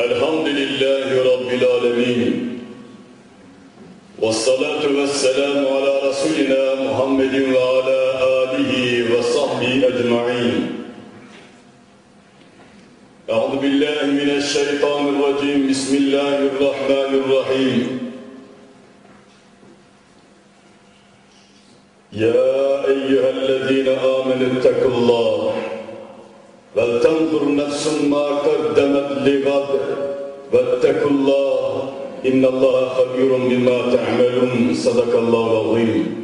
الحمد لله رب العالمين والصلاة والسلام على رسولنا محمد وعلى آله وصحبه أجمعين. أعوذ بالله من الشيطان الرجيم. بسم الله الرحمن الرحيم. يا أيها الذين آمنوا اتقوا الله نفس ما قدمت لغد واتقوا الله إن الله خبير بما تعملون صدق الله العظيم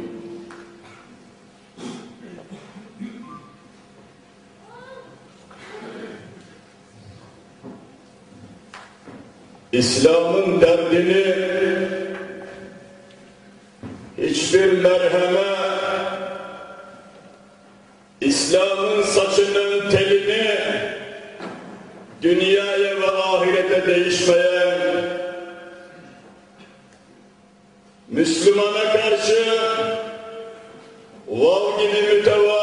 İslam'ın derdini hiçbir merheme, İslam'ın saçının telini dünyaya ve ahirete değişmeyen, Müslümana karşı vav gibi mütevazı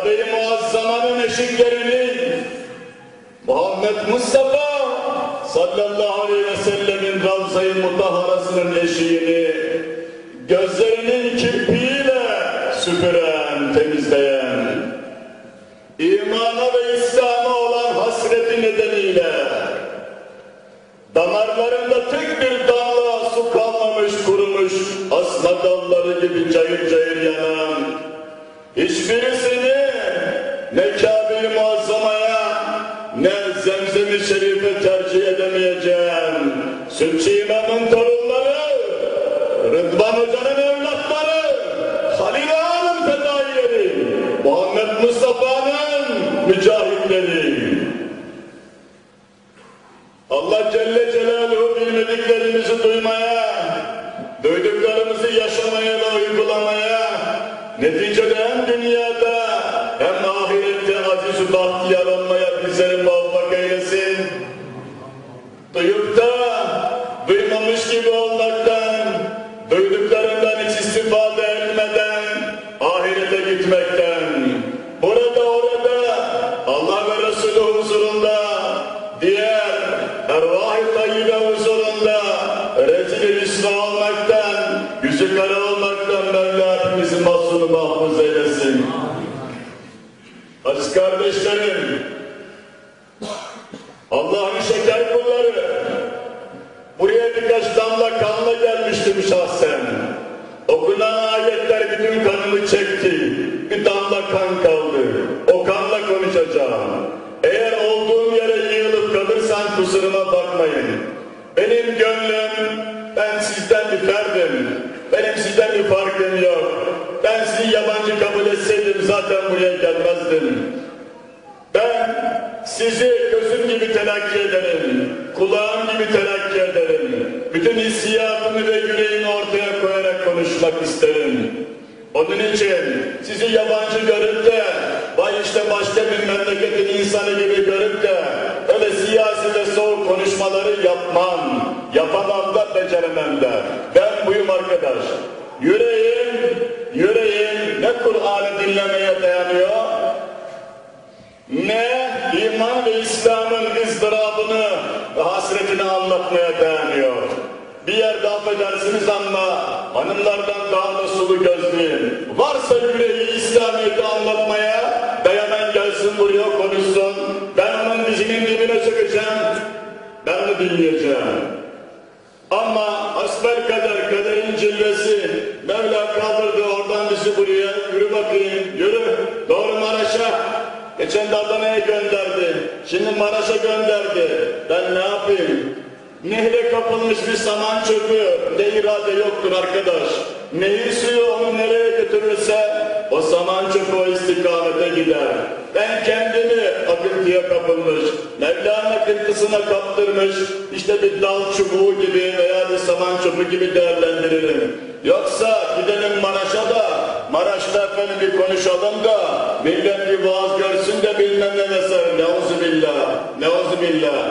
Kabe-i Muazzama'nın eşiklerini Muhammed Mustafa sallallahu aleyhi ve sellemin Ravza-i Mutahharası'nın eşiğini gözlerinin kirpiğiyle süpüren arkadaş. Yüreğin, yüreğin ne Kur'an'ı dinlemeye dayanıyor, ne iman ve İslam'ın ızdırabını ve hasretini anlatmaya dayanıyor. Bir yerde affedersiniz ama hanımlardan daha da sulu gözlüyüm. Varsa yüreği İslamiyet'i anlatmaya dayanan gelsin buraya konuşsun. Ben onun dizinin dibine sökeceğim. Ben de dinleyeceğim. Ama asbel kader, kaderin cilvesi, Mevla kaldırdı oradan bizi buraya, yürü bakayım, yürü, doğru Maraş'a. Geçen de Adana'ya gönderdi, şimdi Maraş'a gönderdi. Ben ne yapayım? Nehre kapılmış bir saman çöpü, ne irade yoktur arkadaş. Nehir suyu onu nereye götürürse, o saman çöpü o istikamete gider. Ben kendimi akıntıya kapılmış, Mevla'nın akıntısına kaptırmış, işte bir dal çubuğu gibi veya bir saman çöpü gibi değerlendiririm. Yoksa gidelim Maraş'a da, Maraş'ta efendim bir konuşalım da, millet bir vaaz görsün de bilmem ne vesaire. Neuzubillah, neuzubillah.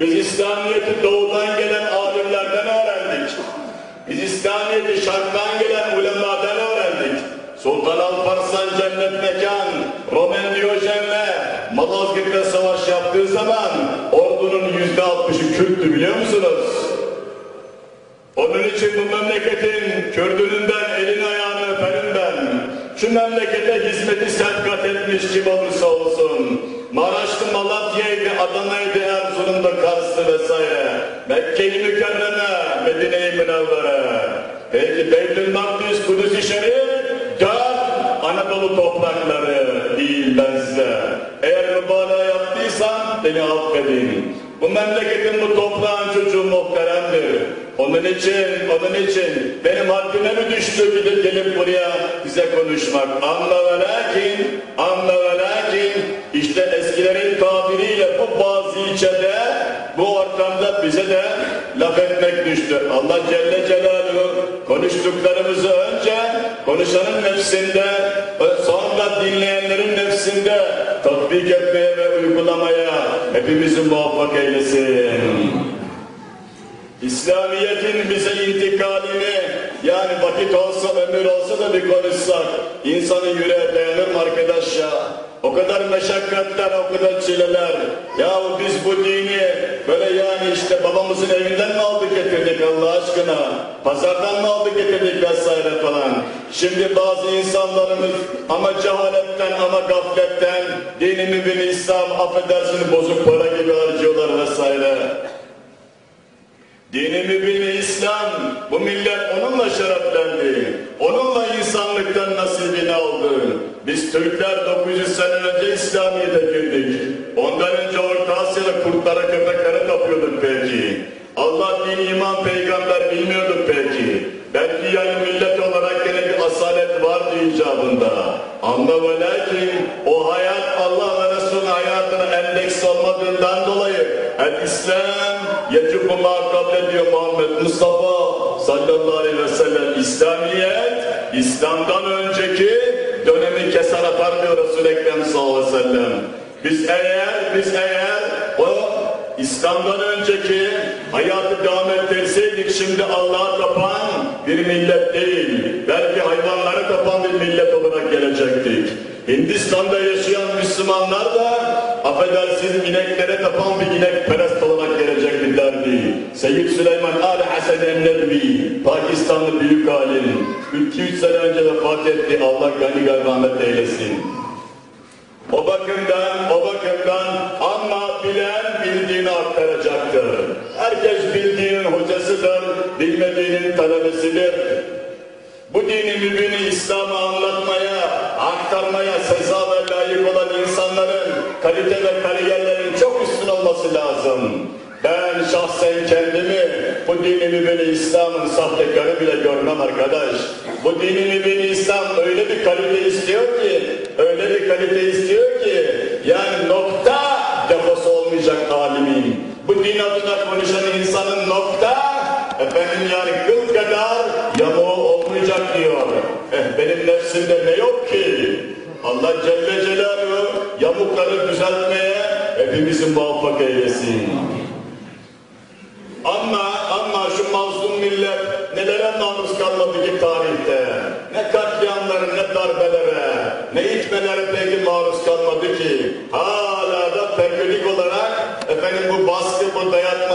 Biz İslamiyet'i doğudan gelen alimlerden öğrendik. Biz İslamiyet'i şarttan gelen ulemadan öğrendik. Sultan Alparslan cennet mekan, Roman Diyojen'le Malazgirt'te savaş yaptığı zaman ordunun yüzde altmışı Kürttü biliyor musunuz? Onun için bu memleketin Kürdününden elini ayağını öperim ben. Şu memlekete hizmeti sevkat etmiş kim olursa olsun. Maraşlı Malatya'ydı, Adana'ydı, Erzurum'da Kars'tı vesaire. Mekke-i Mükerreme, Medine-i Münevvere. Peki Beytül Makdis, Kudüs-i Şerif, dört Anadolu toprakları değil ben size. Eğer beni affedin. Bu memleketin bu toprağın çocuğu muhteremdir. Onun için, onun için benim haddime mi düştü gidip gelip buraya bize konuşmak? Amma ve lakin, amma ve lakin, işte eskilerin tabiriyle bu bazı ilçede, bu ortamda bize de laf etmek düştü. Allah Celle Celaluhu konuştuklarımızı önce konuşanın nefsinde, sonra dinleyenlerin nefsinde tatbik etmeye ve uygulamaya hepimizi muvaffak eylesin. İslamiyet'in bize intikalini yani vakit olsa ömür olsa da bir konuşsak insanın yüreğe dayanır mı arkadaş ya? O kadar meşakkatler, o kadar çileler. Yahu biz bu dini böyle yani işte babamızın evinden mi aldık getirdik Allah aşkına? Pazardan mı aldık getirdik vesaire falan. Şimdi bazı insanlarımız ama cehaletten ama gafletten dini mübin İslam affedersin bozuk para gibi harcıyorlar vesaire. Dini mübini İslam, bu millet onunla şereflendi. Onunla insanlıktan nasibini aldı. Biz Türkler 900 sene önce İslamiyet'e girdik. Ondan önce Orta Asya'da kurtlara köpeklere tapıyorduk belki. Allah, din, iman, peygamber bilmiyorduk belki. Belki yani millet olarak gene bir asalet vardı icabında. Ama ve lakin o hayat Allah ve Resul'ün hayatına endeks olmadığından dolayı. El İslam yecibu ma kable diyor Muhammed Mustafa sallallahu aleyhi ve sellem. İslamiyet İslam'dan önceki dönemi keser atar diyor Resul-i Ekrem sallallahu aleyhi ve sellem. Biz eğer, biz eğer o İslam'dan önceki hayatı devam ettirseydik şimdi Allah'a tapan bir millet değil, belki hayvanlara tapan bir millet olarak gelecektik. Hindistan'da yaşayan Müslümanlar da affedersiniz ineklere tapan bir inek perest olarak geleceklerdi. Seyyid Süleyman Ali Hasan Ennebi, Pakistanlı büyük alim, 200 sene önce vefat etti. Allah gani rahmet eylesin. O bakımdan, o bakımdan ama bilen bildiğini aktaracaktır. Herkes bildiğinin hocasıdır, bilmediğinin talebesidir. Bu dini mübini İslam'ı anlatmaya, aktarmaya seza ve layık olan insanların kalite ve kariyerlerin çok üstün olması lazım. Ben şahsen kendimi bu dini mübini İslam'ın sahtekarı bile görmem arkadaş. Bu dini mübini İslam öyle bir kalite istiyor ki, öyle bir kalite istiyor ki, yani nokta deposu olmayacak alimin. Bu din adına konuşan insanın nokta, efendim yani kıl kadar yamuğu olmayacak diyor. Eh benim nefsimde ne yok ki? Allah Celle Celaluhu yamukları düzeltmeye hepimizi muvaffak eylesin. Ama ama şu mazlum millet nelere maruz kalmadı ki tarihte? Ne katliamlara, ne darbelere, ne itmelere peki maruz kalmadı ki? Hala da periyodik olarak efendim bu baskı, bu dayatma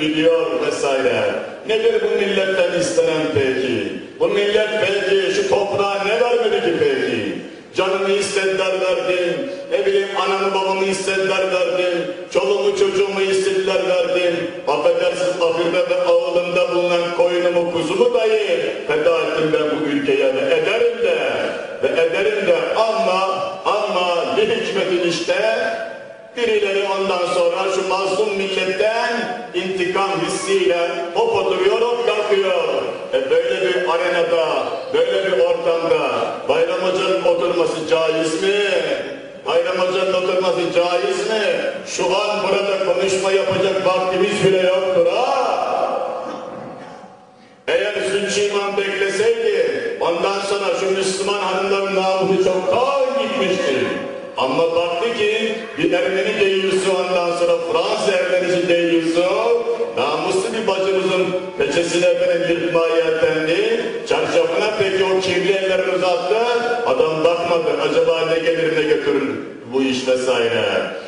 gidiyor vesaire. Nedir bu milletten istenen peki? Bu millet peki şu toprağa ne vermedi ki peki? Canımı istediler verdim, ne bileyim anamı babamı istediler verdim, çoluğumu çocuğumu istediler verdim, affedersiniz ahirde ve ağılımda bulunan koyunumu kuzumu dahi feda ettim ben bu ülkeye ve ederim de ve ederim de ama ama bir hikmetin işte Birileri ondan sonra şu mazlum milletten intikam hissiyle hop oturuyor kalkıyor. E böyle bir arenada, böyle bir ortamda Bayram Hoca'nın oturması caiz mi? Bayram Hoca'nın oturması caiz mi? Şu an burada konuşma yapacak vaktimiz bile yoktur ha? Eğer Zülçü İmam bekleseydi ondan sonra şu Müslüman hanımların namusu çoktan gitmiştir. Ama baktı ki bir Ermeni deyiyorsu ondan sonra Fransız Ermenisi deyiyorsu namuslu bir bacımızın peçesine efendim yırtmaya yeltendi. Çarşafına peki o kirli ellerini uzattı. Adam bakmadı acaba ne gelir ne götürür bu iş vesaire.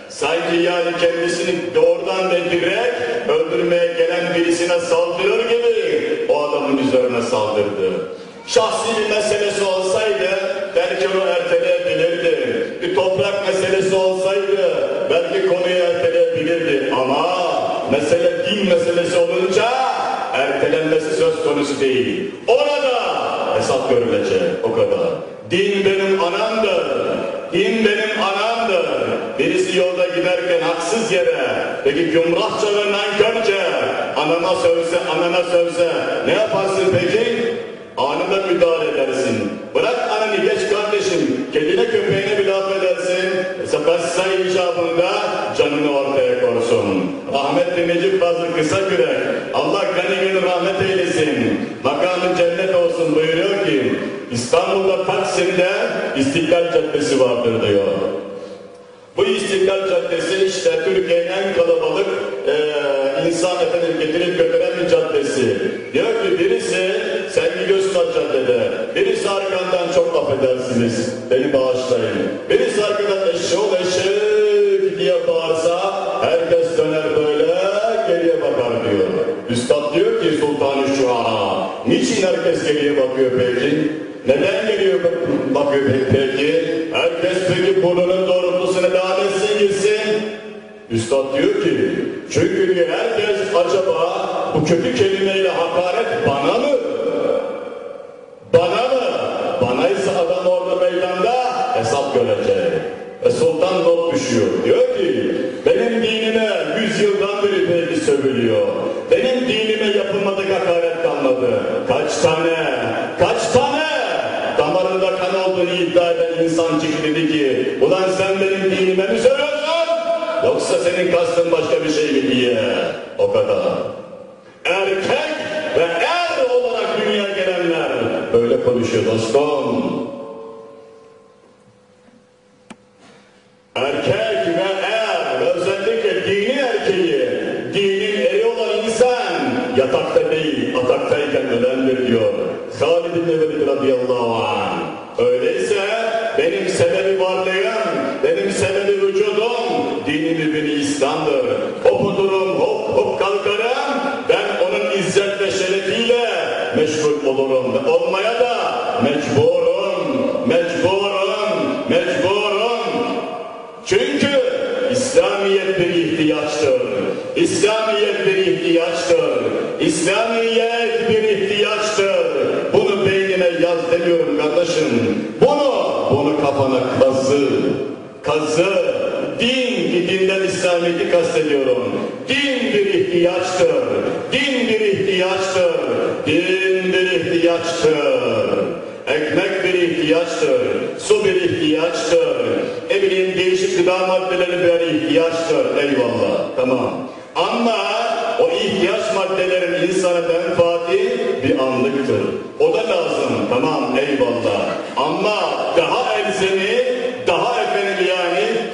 Sanki yani kendisini doğrudan ve direkt öldürmeye gelen birisine saldırıyor gibi o adamın üzerine saldırdı. Şahsi bir meselesi olsaydı belki onu erteleyebilirdi. Bir toprak meselesi olsaydı belki konuyu erteleyebilirdi. Ama mesele din meselesi olunca ertelenmesi söz konusu değil. Orada hesap görülecek o kadar. Din benim anamdır. Din benim anamdır. Birisi yolda giderken haksız yere, peki gümrahça ve nankörce anama sövse, anana sövse ne yaparsın peki? Anında müdahale edersin. Bırak ananı geç kardeşim. Kedine köpeğine bir laf edersin. Sepessa icabında canını ortaya korsun. Rahmetli Necip Fazıl Kısa Kürek. Allah gani gönül rahmet eylesin. Makamı cennet olsun buyuruyor ki İstanbul'da Taksim'de İstiklal Caddesi vardır diyor. Bu İstiklal Caddesi işte Türkiye'nin en kalabalık e, insan efendim getirip götüren affedersiniz, beni bağışlayın. Birisi arkadan eşşoğlu eşek diye bağırsa herkes döner böyle geriye bakar diyor. Üstad diyor ki Sultan-ı Şuara, niçin herkes geriye bakıyor peki? Neden geliyor bakıyor peki? Herkes peki burnunun doğrultusuna devam etsin gitsin. Üstad diyor ki, çünkü herkes acaba bu kötü kelimeyle hakaret bana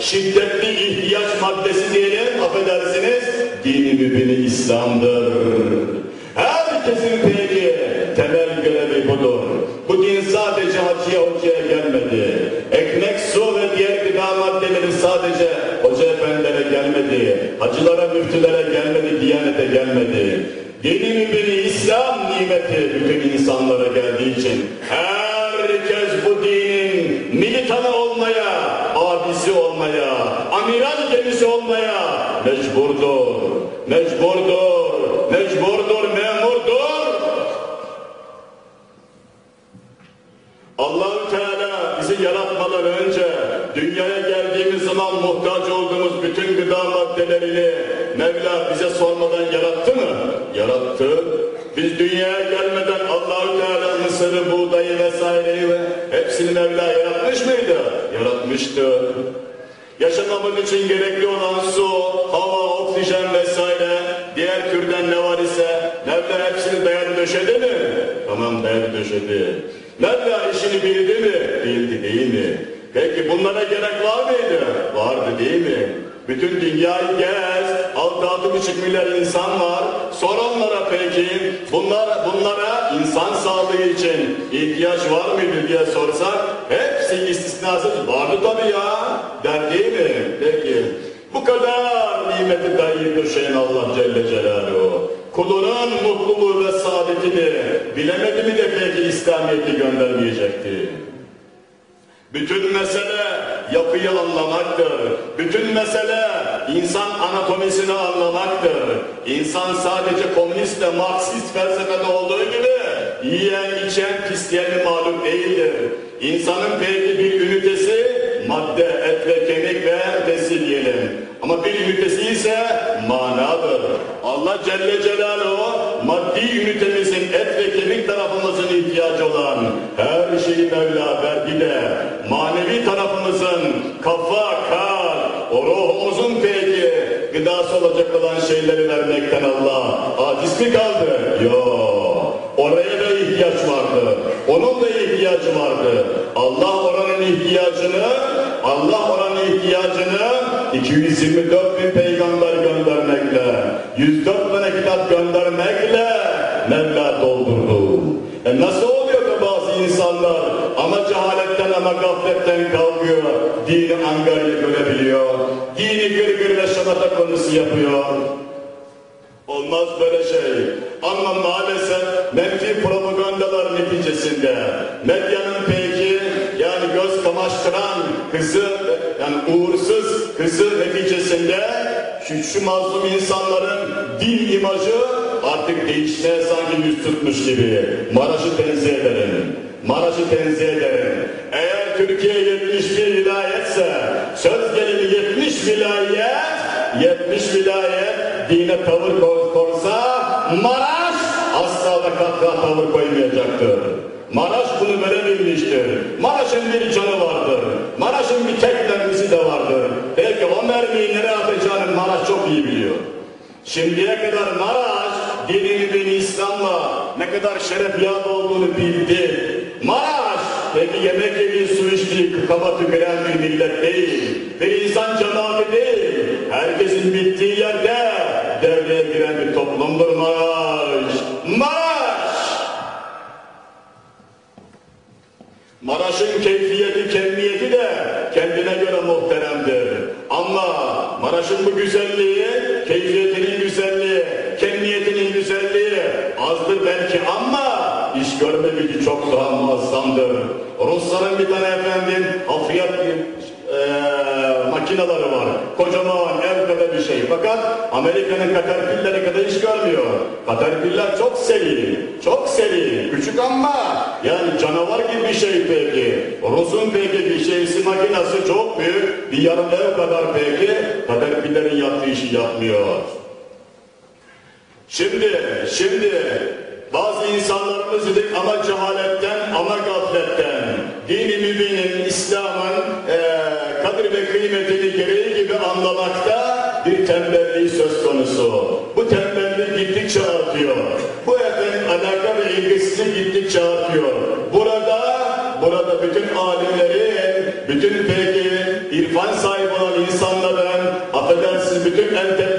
şiddetli ihtiyaç maddesi diyelim, affedersiniz, dini mübini İslam'dır. Herkesin peki temel görevi budur. Bu din sadece hacıya hocaya gelmedi. Ekmek, su ve diğer gıda maddeleri sadece hoca efendilere gelmedi. Hacılara, müftülere gelmedi. Diyanete gelmedi. Dini mübini İslam nimeti bütün insanlara geldiği için herkes bu dinin militanı olmaya, abisi olmaya, amiral gemisi olmaya mecburdur. Mecburdur, mecburdur, memurdur. Allahu Yaşamamız için gerekli olan su, hava, oksijen vesaire, diğer türden ne var ise Mevla hepsini dayadı döşedi mi? Tamam dayadı döşedi. Mevla işini bildi mi? Bildi değil mi? Peki bunlara gerek var mıydı? Vardı değil mi? Bütün dünyayı gez, altı altı buçuk milyar insan var. Sor onlara peki, bunlar, bunlara insan sağlığı için ihtiyaç var mıydı diye sorsak, hepsi istisnasız vardı tabii ya, der mi? Peki, bu kadar nimeti dayı döşeyen Allah Celle Celaluhu. Kulunun mutluluğu ve saadetini bilemedi mi de peki İslamiyet'i göndermeyecekti? Bütün mesele yapıyı anlamaktır. Bütün mesele insan anatomisini anlamaktır. İnsan sadece komünist ve Marksist felsefede olduğu gibi yiyen, içen, pisleyen mağlup değildir. İnsanın peki bir ünitesi madde, et ve kemik ve ötesi diyelim. Ama bir ünitesi ise manadır. Allah Celle Celaluhu maddi ünitemizin et ve kemik tarafımızın ihtiyacı olan her şeyi Mevla verdi de manevi tarafımızın kafa, kalp, o ruhumuzun peki gıdası olacak olan şeyleri vermekten Allah aciz mi kaldı? Yok. Oraya da ihtiyaç vardı. Onun da ihtiyacı vardı. Allah oranın ihtiyacını, Allah oranın ihtiyacını 224 bin peygamber göndermekle, 104 tane kitap göndermekle Mevla doldurdu. E nasıl oluyor da bazı insanlar ama cehaletten ama gafletten kalkıyor, dini angarya görebiliyor, dini gırgır ve şamata konusu yapıyor. Olmaz böyle şey. Ama maalesef menfi propagandalar neticesinde medyanın kızı yani uğursuz kızı neticesinde şu, şu mazlum insanların din imajı artık değişmeye sanki yüz tutmuş gibi. Maraş'ı tenzih ederim. Maraş'ı tenzih ederim. Eğer Türkiye 71 vilayetse söz gelimi 70 vilayet 70 vilayet dine tavır korsa Maraş asla ve katra tavır koymayacaktır. Maraş bunu verebilmiştir. Maraş'ın bir canı vardır. Tek mermisi de vardır. Belki o mermiyi nereye atacağını Maraş çok iyi biliyor. Şimdiye kadar Maraş dinini beni İslam'la ne kadar şeref yağ olduğunu bildi. Maraş peki yemek yediği su içtiği kaba tüküren bir millet değil. Bir insan cemaati değil. Herkesin bittiği yerde devreye giren bir toplumdur Maraş. Maraş! Maraş'ın keyfiyeti, de kendine göre muhteremdir. Ama Maraş'ın bu güzelliği, keyfiyetinin güzelliği, kemiyetinin güzelliği azdır belki ama iş görme gücü çok daha muazzamdır. Rusların bir tane efendim hafriyat e, makineleri var. Kocaman ev kadar bir şey. Fakat Amerika'nın Caterpillar'ı kadar iş görmüyor. Caterpillar çok seri, çok seri. Küçük ama yani canavar gibi bir şey peki. Rus'un peki bir şeysi makinesi çok büyük. Bir yarım ev kadar peki. Caterpillar'ın yaptığı işi yapmıyor. Şimdi, şimdi bazı insanlarımız dedik ama cehaletten ama gafletten dini mübinin, İslam'ın e, kadir ve kıymetini gereği gibi anlamakta tembelliği söz konusu. Bu tembellik gittikçe artıyor. Bu efendim alaka ve ilgisizlik gittikçe artıyor. Burada, burada bütün alimlerin, bütün peki irfan sahibi olan insanların, affedersiniz bütün entelektüellerin,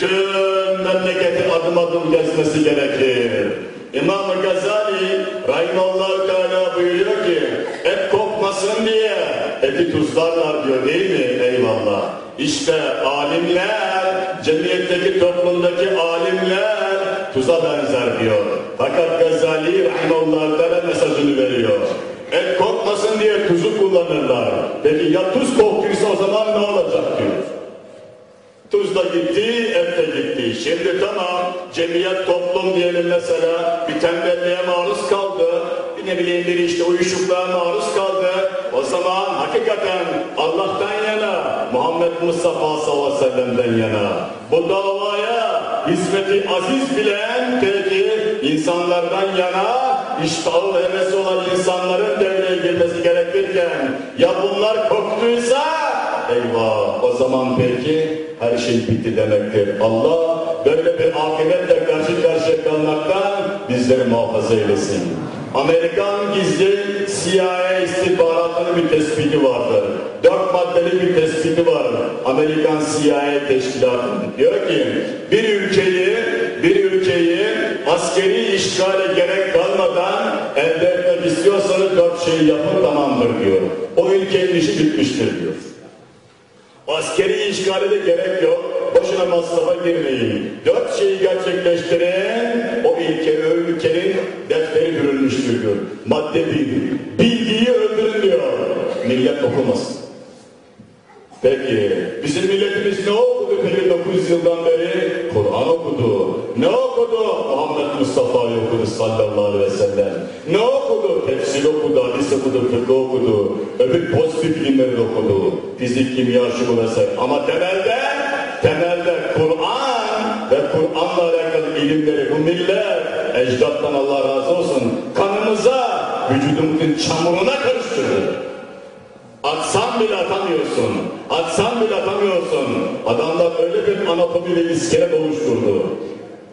bütün memleketi adım adım gezmesi gerekir. İmam-ı Gazali Rahimallahu Teala buyuruyor ki et kokmasın diye eti tuzlarlar diyor değil mi? Eyvallah. İşte alimler, cemiyetteki toplumdaki alimler tuza benzer diyor. Fakat Gazali Rahimallahu Teala mesajını veriyor. Et kokmasın diye tuzu kullanırlar. Peki ya tuz koktuysa o zaman ne olacak diyor. Uyuşukluğa maruz kaldı. O zaman hakikaten Allah'tan yana, Muhammed Mustafa sallallahu aleyhi ve sellem'den yana. Bu davaya hizmeti aziz bilen peki insanlardan yana iştahı ve hevesi olan insanların devreye girmesi gerekirken ya bunlar koktuysa eyvah o zaman peki her şey bitti demektir. Allah böyle bir akibetle karşı karşıya kalmaktan bizleri muhafaza eylesin. Amerikan gizli CIA istihbaratının bir tespiti vardır. Dört maddeli bir tespiti var. Amerikan CIA teşkilatının. Diyor ki bir ülkeyi bir ülkeyi askeri işgale gerek kalmadan elde etmek istiyorsanız dört şeyi yapın tamamdır diyor. O ülkenin işi bitmiştir diyor. Askeri işgale de gerek yok. Boşuna masrafa girmeyin. Dört şeyi gerçekleştirin. O ülke, o ülkenin defteri dürülmüştür diyor. Madde bir. Bilgiyi öldürün. Millet okumasın. Peki, bizim milletimiz ne okudu peki 900 yıldan beri? Kur'an okudu. Ne okudu? Muhammed Mustafa'yı okudu sallallahu aleyhi ve sellem. Ne okudu? Tefsir okudu, hadis okudu, fıkıh okudu. Öbür pozitif bilimleri okudu. Fizik, kimya, şu vesaire. Ama temelde, temelde Kur'an ve Kur'an'la alakalı ilimleri bu millet, ecdattan Allah razı olsun, kanımıza, vücudumuzun çamuruna karıştırdı. Atsan bile atamıyorsun. Atsan bile atamıyorsun. Adamlar öyle bir anatomi ve iskelet oluşturdu.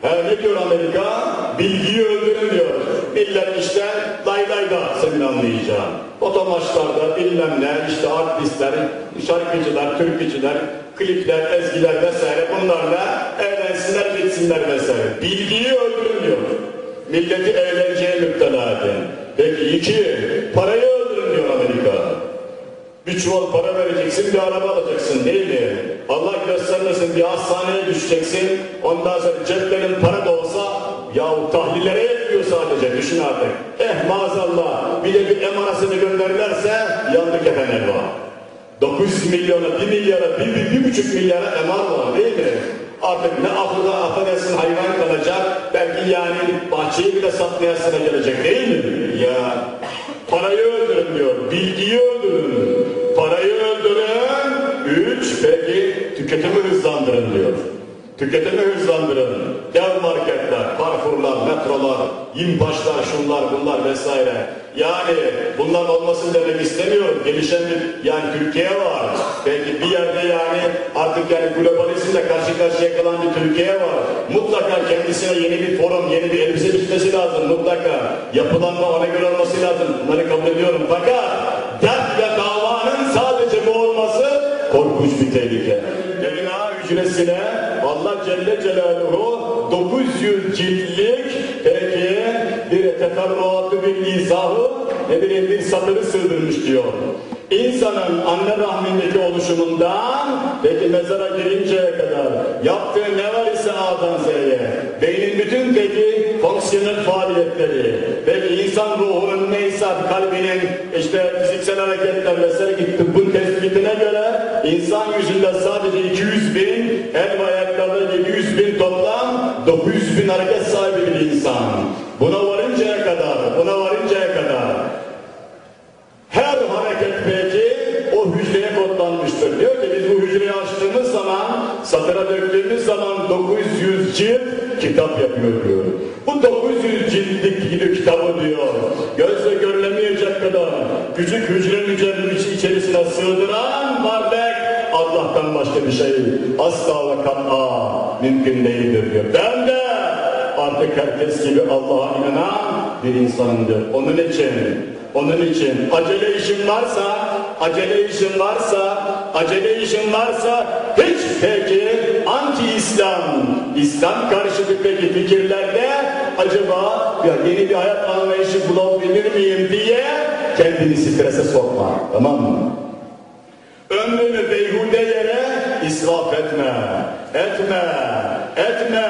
He ne diyor Amerika? Bilgiyi öldürün diyor. Millet işte lay lay da senin anlayacağın. Otomaçlarda bilmem ne işte artistler, şarkıcılar, türkücüler, klipler, ezgiler vesaire bunlarla eğlensinler gitsinler vesaire. Bilgiyi öldürün diyor. Milleti eğlenceye müptela edin. Peki iki, parayı. Bir çuval para vereceksin, bir araba alacaksın değil mi? Allah göstermesin bir hastaneye düşeceksin, ondan sonra ceplerin para da olsa yahu tahlillere yetmiyor sadece düşün artık. Eh maazallah bir de bir emanasını gönderirlerse yandık efendim var. 900 milyona, 1 milyara, 1, 1, 1 buçuk milyara eman var değil mi? Artık ne akılda affedersin hayvan kalacak, belki yani bahçeyi bile satmayasına gelecek değil mi? Ya parayı öldürün diyor, bilgiyi öldürün, parayı öldürün, üç peki tüketimi hızlandırın diyor. Tüketimi hızlandırın. Dev marketler, Carrefour'lar, metrolar, yimbaşlar, şunlar bunlar vesaire. Yani bunlar olmasın demek istemiyorum. Gelişen bir yani Türkiye var. Belki bir yerde yani artık yani globalizmle karşı karşıya kalan bir Türkiye var. Mutlaka kendisine yeni bir forum, yeni bir elbise bitmesi lazım. Mutlaka yapılanma ona göre olması lazım. Bunları kabul ediyorum. Fakat DNA hücresine Allah Celle Celaluhu 900 ciltlik peki bir teferruatlı bir izahı ne bileyim bir satırı sığdırmış diyor. İnsanın anne rahmindeki oluşumundan peki mezara girinceye kadar yaptığı ne var ise A'dan Z'ye beynin bütün peki fonksiyonel faaliyetleri peki insan ruhunun neyse kalbinin işte fiziksel hareketler vesaire gitti bu tespitine göre insan yüzünde sadece 200 bin el ve ayaklarda 700 bin toplam 900 bin hareket sahibi bir insan. Buna varıncaya kadar, buna varıncaya kadar her hareket peki o hücreye kodlanmıştır. Diyor ki biz bu hücreyi açtığımız zaman, satıra döktüğümüz zaman 900 cilt kitap yapıyor diyor. Bu 900 ciltlik gibi kitabı diyor. Gözle görülemeyecek kadar küçük hücrenin içerisine sığdıran varlık Allah'tan başka bir şey asla ve kat'a mümkün değildir diyor. Ben de artık herkes gibi Allah'a inanan bir insandır. Onun için onun için acele işin varsa, acele işin varsa acele işin varsa hiç peki anti-İslam, İslam karşıtı peki fikirlerde acaba ya yeni bir hayat anlayışı bulabilir miyim diye kendini strese sokma. Tamam mı? Ömrünü beyhude yere israf etme. Etme. Etme.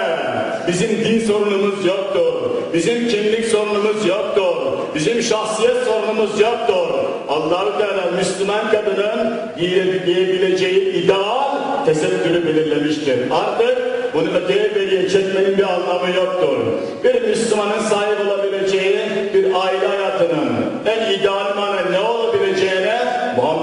Bizim din sorunumuz yoktur. Bizim kimlik sorunumuz yoktur. Bizim şahsiyet sorunumuz yoktur. Allah-u Teala Müslüman kadının giyebileceği ideal tesettürü belirlemiştir. Artık bunu öteye beriye çekmenin bir anlamı yoktur. Bir Müslümanın sahip olabileceği bir aile hayatının en ideal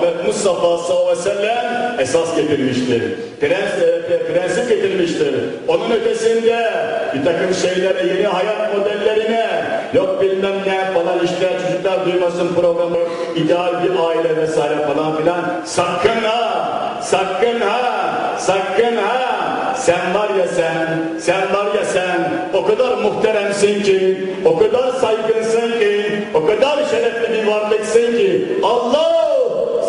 Muhammed Mustafa sallallahu aleyhi ve sellem esas getirmiştir. Prens, e, prensip getirmiştir. Onun ötesinde bir takım şeylere, yeni hayat modellerine, yok bilmem ne falan işte çocuklar duymasın programı, ideal bir aile vesaire falan filan. Sakın ha, sakın ha, sakın ha. Sen var ya sen, sen var ya sen, o kadar muhteremsin ki, o kadar saygınsın ki, o kadar şerefli bir varlıksın ki, Allah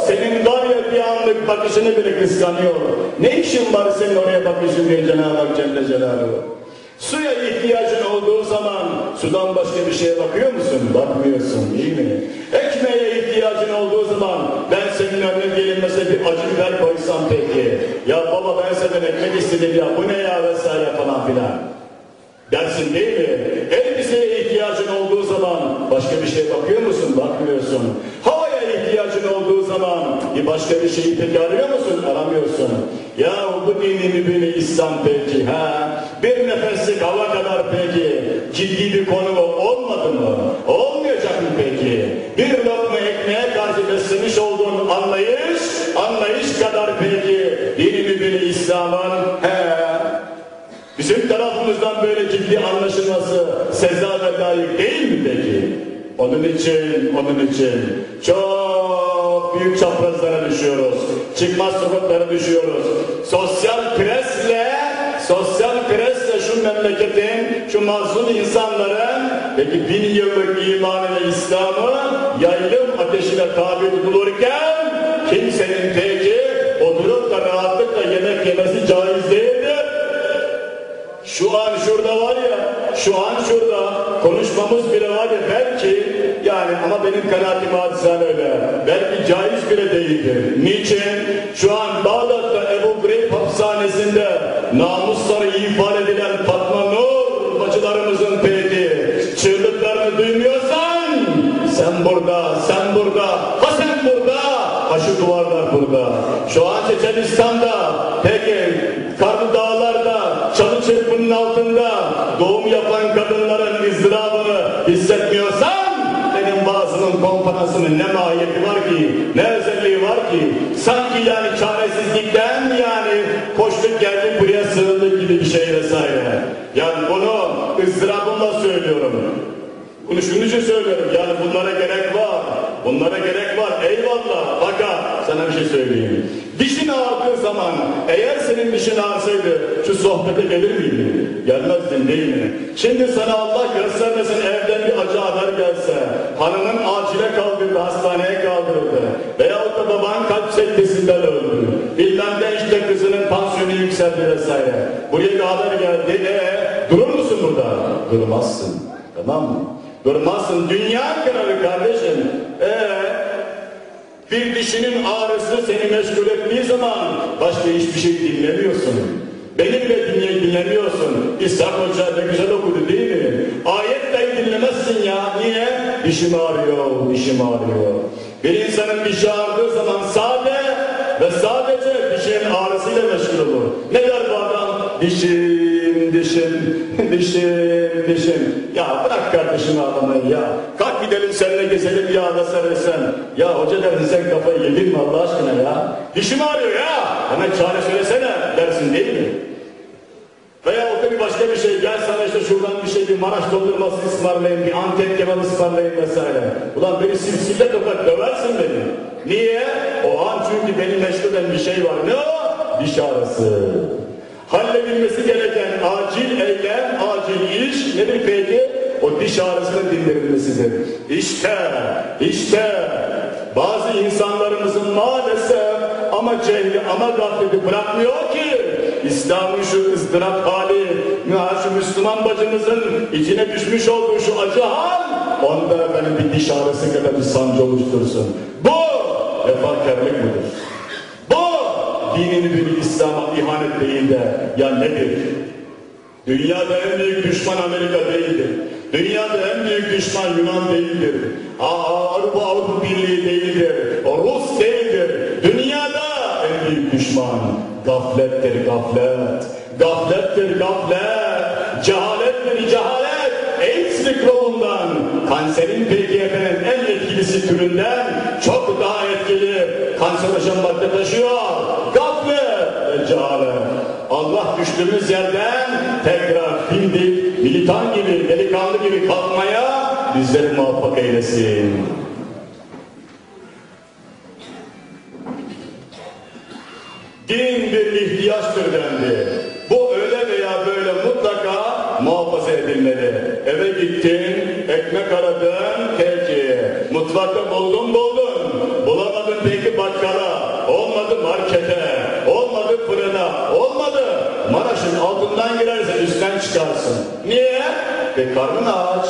senin var ya bir anlık bakışını bile kıskanıyor. Ne işin var senin oraya bakışın diye Cenab-ı Hak Celle Celaluhu. Suya ihtiyacın olduğu zaman sudan başka bir şeye bakıyor musun? Bakmıyorsun değil mi? Ekmeğe ihtiyacın olduğu zaman ben senin önüne gelinmese bir acı biber koysam peki. Ya baba ben senden ekmek istedim ya bu ne ya vesaire falan filan. Dersin değil mi? Elbiseye ihtiyacın olduğu zaman başka bir şeye bakıyor musun? Bakmıyorsun. Olduğu zaman bir başka bir şeyi peki arıyor musun? Aramıyorsun. Ya bu dini mübini İslam peki ha? Bir nefeslik hava kadar peki ciddi bir konu olmadı mı? Olmayacak mı peki? Bir lokma ekmeğe karşı beslemiş olduğun anlayış, anlayış kadar peki dini mübini İslam'ın he Bizim tarafımızdan böyle ciddi anlaşılması seza ve layık değil mi peki? Onun için, onun için çok büyük çaprazlara düşüyoruz. Çıkmaz sokaklara düşüyoruz. Sosyal presle, sosyal presle şu memleketin, şu mazlum insanların peki bin yıllık imanı ve İslam'ı yaylım ateşine tabi tutulurken kimsenin peki oturup da rahatlıkla yemek yemesi caiz değildir. Şu an şurada var ya, şu an şurada konuşmamız bile var ya yani ama benim kanaatim hadisen öyle. Belki caiz bile değildir. Niçin? Şu an Bağdat'ta Ebu Greyb hapishanesinde namusları ifade edilen Fatma Nur bacılarımızın peki çığlıklarını duymuyorsan sen burada, sen burada, ha sen burada, ha şu duvarlar burada. Şu an Çeçenistan'da peki konferansının ne mahiyeti var ki, ne özelliği var ki sanki yani çaresizlikten yani koştuk geldik buraya sığındık gibi bir şey vesaire. Yani bunu ızdırabımla söylüyorum. Bunu şunun söylüyorum yani bunlara gerek var. Bunlara gerek var eyvallah. Fakat sana bir şey söyleyeyim. Dişin ağrıdığı zaman eğer senin dişin ağrısaydı şu sohbete gelir miydin? Gelmezdin değil mi? Şimdi sana Allah göstermesin evden bir acı haber gelse, hanımın acile kaldırdı, hastaneye kaldırdı veyahut da baban kalp sektesinden öldü. Bilmem de işte kızının tansiyonu yükseldi vesaire. Buraya bir haber geldi. E, durur musun burada? Durmazsın. Tamam mı? Durmazsın. Dünya kararı kardeşim. Ee, bir dişinin ağrısı seni meşgul ettiği zaman başka hiçbir şey dinlemiyorsun. Beni bile dinle, dinlemiyorsun. İshak Hoca ne güzel okudu değil mi? Ayet dahi dinlemezsin ya. Niye? Dişim ağrıyor, dişim ağrıyor. Bir insanın dişi ağrıdığı zaman sade ve sadece dişinin ağrısıyla meşgul olur. Ne der bu adam? Dişim, dişim, dişim, dişim. Ya bırak kardeşim ağlamayı ya. Kalk gidelim seninle gezelim ya da sen. Ya hoca dersin sen kafayı yedin mi Allah aşkına ya? Dişim ağrıyor ya. Hemen çare söylesene dersin değil mi? Veya o bir başka bir şey gel sana işte şuradan bir şey bir Maraş dondurması ısmarlayın bir Antep kebabı ısmarlayın vesaire. Ulan beni silsile tokat döversin beni. Niye? O an çünkü beni meşgul eden bir şey var. Ne o? Diş ağrısı. Halledilmesi gereken acil eylem, acil iş nedir peki? O diş ağrısının dindirilmesidir. İşte, işte bazı insanlarımızın maalesef ama cehli ama gafleti bırakmıyor ki. İslam'ın şu ızdırap hali, şu Müslüman bacımızın içine düşmüş olduğu şu acı hal, onda efendim bir diş ağrısı kadar bir sancı oluştursun. Bu vefakarlık mıdır? Bu dinini bir İslam'a ihanet değil de ya nedir? Dünyada en büyük düşman Amerika değildir. Dünyada en büyük düşman Yunan değildir. Avrupa Avrupa Birliği değildir. Rus değildir. Dünyada en büyük düşman gaflettir gaflet. Gaflettir gaflet. Cehalettir cehalet. AIDS mikrobundan, kanserin efendim en etkilisi türünden çok daha etkili kanserojen madde taşıyor. Gaflet ve cehalet. Allah düştüğümüz yerden tekrar dimdik, militan gibi, delikanlı gibi kalkmaya bizleri muvaffak eylesin. Din bir ihtiyaçtır dendi. Bu öyle veya böyle mutlaka muhafaza edilmeli. Eve gittin, ekmek aradın, peki. Mutfakta buldun buldun. Bulamadın peki bakkala. Olmadı markete. Olmadı fırına. Olmadı. Maraş'ın altından girersen üstten çıkarsın. Niye? E karnın aç.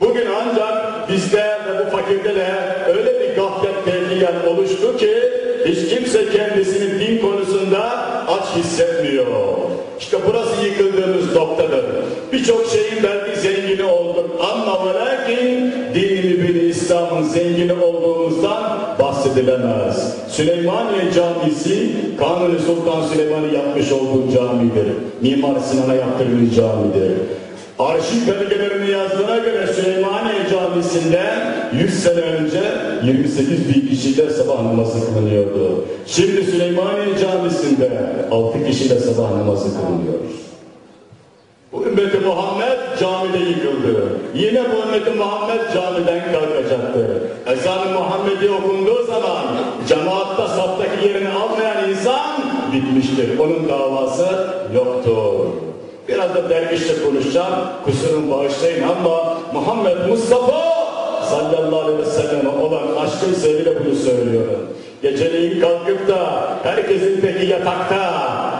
Bugün ancak bizde ve bu fakirde de öyle bir gaflet tehliken oluştu ki hiç kimse kendisini din konusunda aç hissetmiyor. İşte burası yıkıldığımız noktadır. Birçok şeyin belki zengini olduk ama ve lakin dini bir İslam'ın zengini olduğumuzdan bahsedilemez. Süleymaniye Camisi Kanuni Sultan Süleyman'ı yapmış olduğu camidir. Mimar Sinan'a yaptırdığı camidir. Arşiv belgelerini yazdığına göre Süleymaniye Camisi'nde 100 sene önce 28 bin kişiyle sabah namazı kılınıyordu. Şimdi Süleymaniye Camisi'nde 6 kişiyle sabah namazı kılınıyor. Bu ümmeti Muhammed camide yıkıldı. Yine bu ümmeti Muhammed camiden kalkacaktı. Ezan-ı Muhammedi okunduğu zaman cemaatta saftaki yerini almayan insan bitmiştir. Onun davası yoktur. Biraz da dervişle konuşacağım. Kusurum bağışlayın ama Muhammed Mustafa sallallahu aleyhi ve selleme olan aşkın sevgiyle bunu söylüyorum. Geceleyin kalkıp da herkesin peki yatakta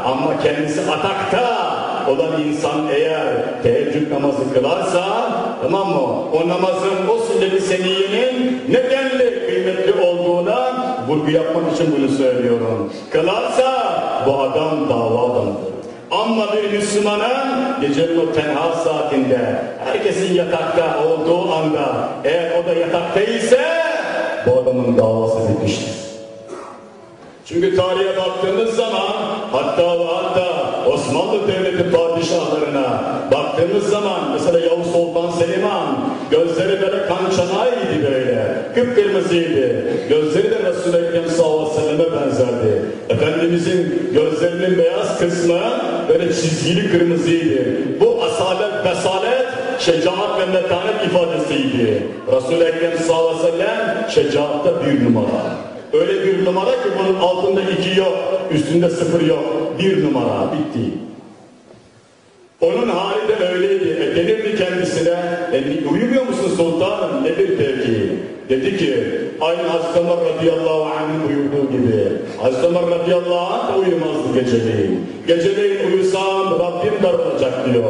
ama kendisi atakta olan insan eğer teheccüd namazı kılarsa tamam mı? O namazın o sünnet-i seniyenin nedenli kıymetli olduğuna vurgu yapmak için bunu söylüyorum. Kılarsa bu adam dava. Ama bir Müslümanın gecenin o tenha saatinde herkesin yatakta olduğu anda eğer o da yatakta ise bu adamın davası bitmiştir. Çünkü tarihe baktığımız zaman hatta ve hatta Osmanlı Devleti padişahlarına baktığımız zaman mesela Yavuz Sultan Selimhan gözleri böyle kan çanağıydı böyle kıpkırmızıydı. Gözleri de Resul-i Ekrem sallallahu aleyhi ve benzerdi. Efendimizin gözlerinin beyaz kısmı böyle çizgili kırmızıydı. Bu asalet, besalet, şecaat ve metanet ifadesiydi. Resul-i Ekrem sallallahu aleyhi ve sellem bir numara. Öyle bir numara ki bunun altında iki yok, üstünde sıfır yok. Bir numara, bitti. Onun hali de öyleydi. E denirdi kendisine, e, uyumuyor musun sultanım? Nedir peki? Dedi ki, aynı Ömer radıyallahu anh'ın uyuduğu gibi. Ömer radıyallahu anh da uyumazdı geceleyin. Geceleyin uyusam Rabbim darılacak diyor.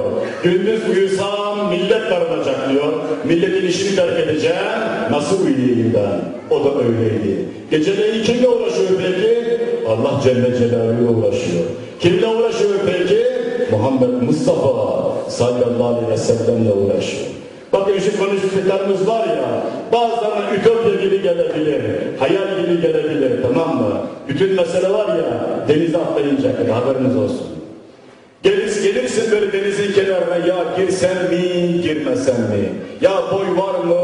Gündüz uyusam millet darılacak diyor. Milletin işini terk edeceğim, nasıl uyuyayım ben? O da öyleydi. Geceleyin kimle uğraşıyor peki? Allah Celle Celaluhu'yla uğraşıyor. Kimle uğraşıyor peki? Muhammed Mustafa sallallahu aleyhi ve sellemle uğraşıyor. Bakın şu konuştuklarımız var ya, bazılarına ütopya gibi gelebilir, hayal gibi gelebilir, tamam mı? Bütün mesele var ya, denize atlayınca kadar haberiniz olsun. Gelir, gelirsin böyle denizin kenarına, ya girsen mi, girmesen mi? Ya boy var mı,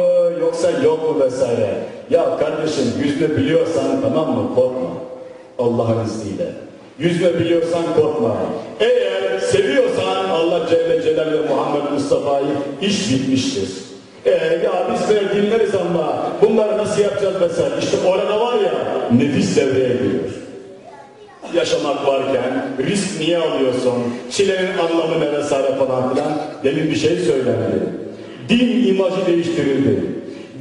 yoksa yok mu vesaire? Ya kardeşim yüzme biliyorsan tamam mı, korkma. Allah'ın izniyle. Yüzme biliyorsan korkma. Eğer seviyorsan Allah Celle Celaluhu Muhammed Mustafa'yı iş bitmiştir. Ee, ya biz böyle dinleriz ama bunları nasıl yapacağız mesela? İşte orada var ya nefis devreye giriyor. Yaşamak varken risk niye alıyorsun? Çilenin anlamı ne vesaire falan filan. Demin bir şey söylendi. Din imajı değiştirildi.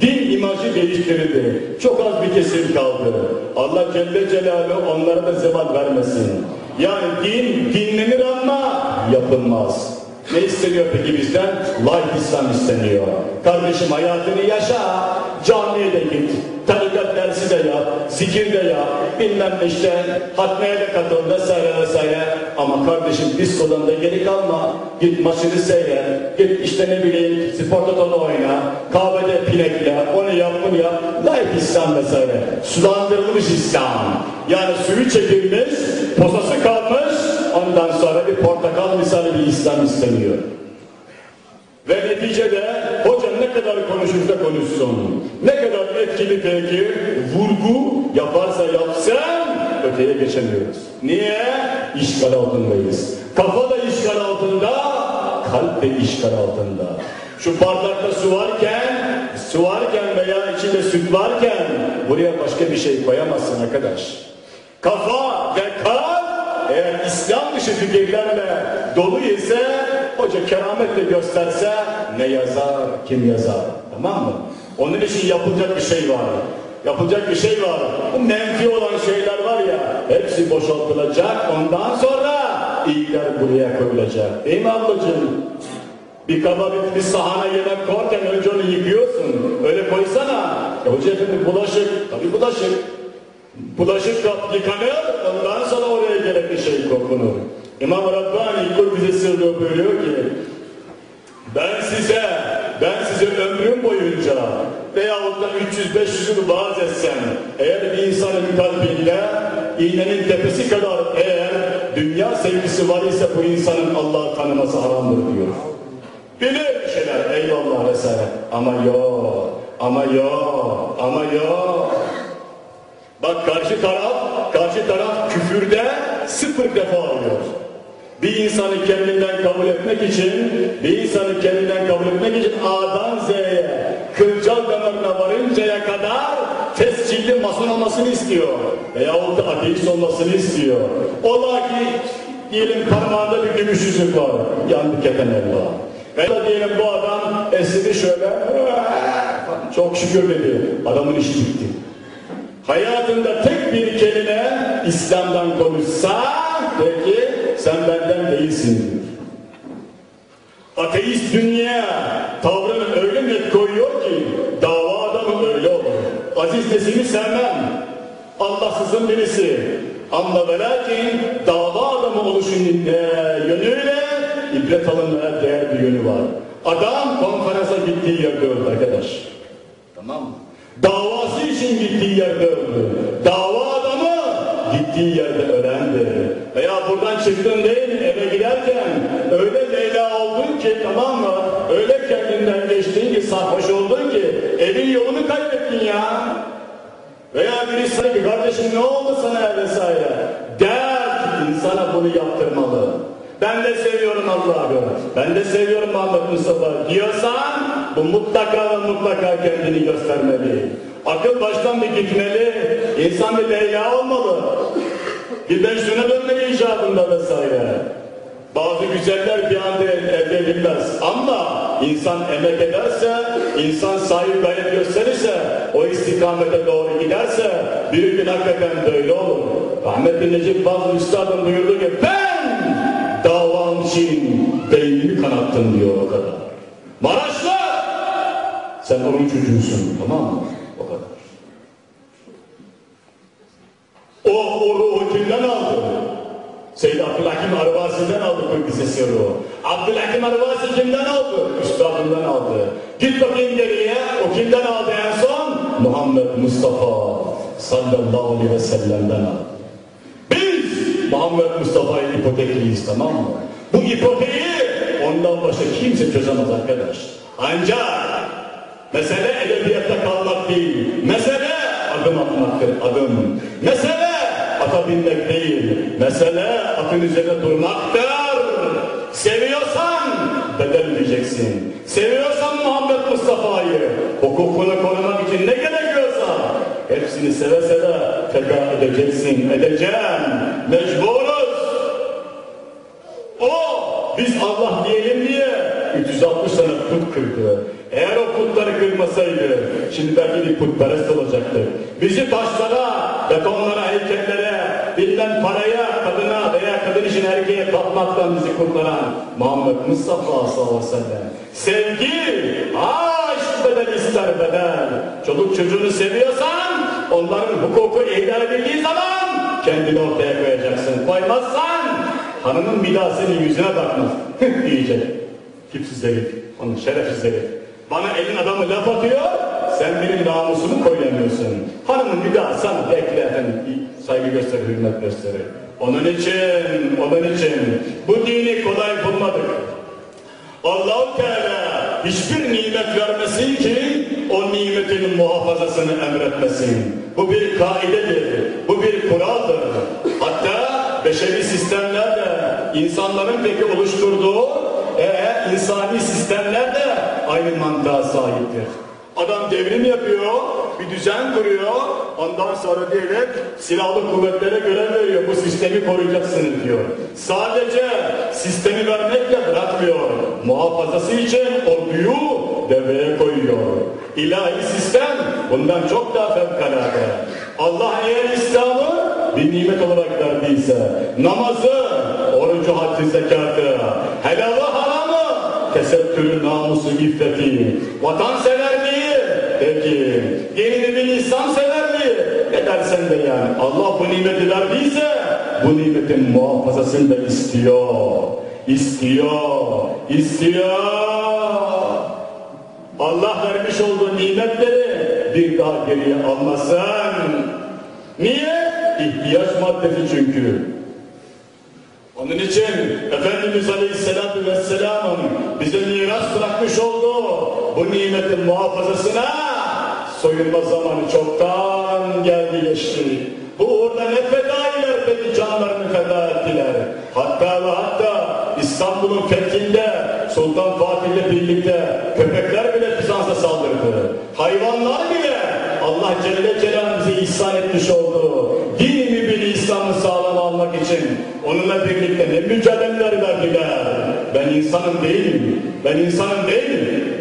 Din imajı değiştirildi. Çok az bir kesim kaldı. Allah Celle Celaluhu onlara da zeval vermesin. Yani din dinlenir ama yapılmaz. Ne isteniyor peki bizden? Life İslam isteniyor. Kardeşim hayatını yaşa, camiye de git, tarikat dersi de yap, zikir de yap, bilmem işte, hatmeye de katıl vesaire vesaire. Ama kardeşim biz solunda geri kalma, git maçını seyret, git işte ne bileyim spor totonu oyna, kahvede pinekle, onu yap bunu yap. Life İslam vesaire. Sulandırılmış İslam. Yani suyu çekilmiş, posası kalmış, ondan sonra bir portakal misali bir İslam isteniyor. Ve neticede hoca ne kadar konuşursa konuşsun, ne kadar etkili peki vurgu yaparsa yapsın öteye geçemiyoruz. Niye? İşgal altındayız. Kafa da işgal altında, kalp de işgal altında. Şu bardakta su varken, su varken veya içinde süt varken buraya başka bir şey koyamazsın arkadaş. Kafa ve kalp eğer İslam dışı fikirlerle dolu ise hoca kerametle gösterse ne yazar, kim yazar. Tamam mı? Onun için yapılacak bir şey var. Yapılacak bir şey var. Bu menfi olan şeyler var ya hepsi boşaltılacak. Ondan sonra iyiler buraya koyulacak. Değil mi ablacığım? Bir kaba bir, bir sahana yemek koyarken önce onu yıkıyorsun. Öyle koysana. E hoca efendi bulaşık. Tabii bulaşık. Bulaşık kap yıkanır, ondan sonra oraya gerekli şey kokunur. İmam Rabbani kul bize sırrı buyuruyor ki, ben size, ben size ömrüm boyunca veyahut da 300-500 yıl vaaz etsem, eğer bir insanın kalbinde iğnenin tepesi kadar eğer dünya sevgisi var ise bu insanın Allah'ı tanıması haramdır diyor. Bilir bir şeyler eyvallah vesaire ama yok, ama yok, ama yok. Bak karşı taraf, karşı taraf küfürde sıfır defa alıyor. Bir insanı kendinden kabul etmek için, bir insanı kendinden kabul etmek için A'dan Z'ye, kılcal damarına varıncaya kadar tescilli mason olmasını istiyor. Veyahut da ateist olmasını istiyor. Ola ki diyelim parmağında bir gümüş yüzük var. Yandı keten elva. Veya diyelim bu adam esiri şöyle çok şükür dedi. Adamın işi bitti. Hayatında tek bir kelime İslam'dan konuşsa peki sen benden değilsin. Ateist dünya tavrını öyle net koyuyor ki dava adamı öyle olur. Aziz nesini sevmem. Allahsızın birisi. Ama ve lakin dava adamı oluşun yönüyle ibret alınmaya değer bir yönü var. Adam konferansa gittiği yerde öldü arkadaş. Tamam mı? Davası için gittiği yerde öldü. Dava adamı gittiği yerde ölendir. Veya buradan çıktın değil eve giderken öyle Leyla oldun ki tamam mı? Öyle kendinden geçtin ki sarhoş oldun ki evin yolunu kaybettin ya. Veya birisi ki kardeşim ne oldu sana vesaire. Der insana bunu yaptırmalı. Ben de seviyorum Allah'ı. Ben de seviyorum Muhammed Mustafa diyorsan bu mutlaka ve mutlaka kendini göstermeli. Akıl baştan bir gitmeli. İnsan bir Leyla olmalı. Bir Mecnun'a dönmeli icabında vesaire. Bazı güzeller bir anda elde edilmez. Ama insan emek ederse, insan sahip gayret gösterirse, o istikamete doğru giderse, bir gün hakikaten böyle olur. Rahmetli Necip Fazıl Üstad'ın buyurduğu gibi ben davam için beynimi kanattım diyor o kadar. Maraşlı! Sen onun çocuğusun tamam mı? O kadar. O, o ruhu kimden aldı? Seyyid Abdülhakim Arvasi'den aldı Kudüs'e ruhu. Abdülhakim Arvasi kimden aldı? Üstadından aldı. Git bakayım geriye, o kimden aldı en son? Muhammed Mustafa sallallahu aleyhi ve sellem'den aldı. Biz Muhammed Mustafa'yı ipotekliyiz tamam mı? Bu ipoteği ondan başka kimse çözemez arkadaş. Ancak mesele edebiyatta kalmak değil. Mesele adım atmaktır adım. Mesele ata binmek değil. Mesele atın üzerine durmaktır. Seviyorsan bedel ödeyeceksin. Seviyorsan Muhammed Mustafa'yı hukukunu korumak için ne gerekiyorsa hepsini seve seve feda edeceksin. Edeceğim. Mecburuz. Kırmasaydı şimdi belki bir putperest olacaktı. Bizi taşlara, betonlara, heykellere, bilmem paraya, kadına veya kadın için erkeğe tapmaktan bizi kurtaran Muhammed Mustafa sallallahu aleyhi. Sevgi, aşk bedel ister bedel. Çocuk çocuğunu seviyorsan onların hukuku ihlal edildiği zaman kendini ortaya koyacaksın. Koymazsan hanımın senin yüzüne bakmaz. diyecek. Tipsiz herif, onun şerefsiz herif. Bana elin adamı laf atıyor, sen benim namusumu koyamıyorsun. Hanımın bir daha sana bekle efendim, saygı gösterir, hürmet gösterir. Onun için, onun için bu dini kolay bulmadık. Allah-u Teala hiçbir nimet vermesin ki o nimetin muhafazasını emretmesin. Bu bir kaidedir, bu bir kuraldır. Hatta beşeri sistemlerde insanların peki oluşturduğu e, insani sistemler de aynı mantığa sahiptir. Adam devrim yapıyor, bir düzen kuruyor, ondan sonra diyelim silahlı kuvvetlere görev veriyor, bu sistemi koruyacaksınız diyor. Sadece sistemi vermekle bırakmıyor, muhafazası için orduyu devreye koyuyor. İlahi sistem bundan çok daha fevkalade. Allah eğer İslam'ı bir nimet olarak verdiyse, namazı, orucu, haccı, zekatı, helalı haramı, tesettürü, namusu, iffeti, vatanseverliği, peki, dini bir insan severliği, ne dersen de yani, Allah bu nimeti verdiyse, bu nimetin muhafazasını da istiyor, istiyor, istiyor. Allah vermiş olduğu nimetleri bir daha geriye almasın. Niye? İhtiyaç maddesi çünkü. Onun için Efendimiz Aleyhisselatü Vesselam'ın bize miras bırakmış olduğu bu nimetin muhafazasına soyunma zamanı çoktan geldi geçti. Bu uğurda ne fedailer peki canlarını feda ettiler. Hatta ve hatta İstanbul'un fethinde Sultan Fatih'le birlikte köpekler bile Bizans'a saldırdı. Hayvanlar bile Allah Celle Celaluhu bize ihsan etmiş olduğu din onunla birlikte ne mücadeleler verdiler. Ben insanım değilim. Ben insanım değilim. Ol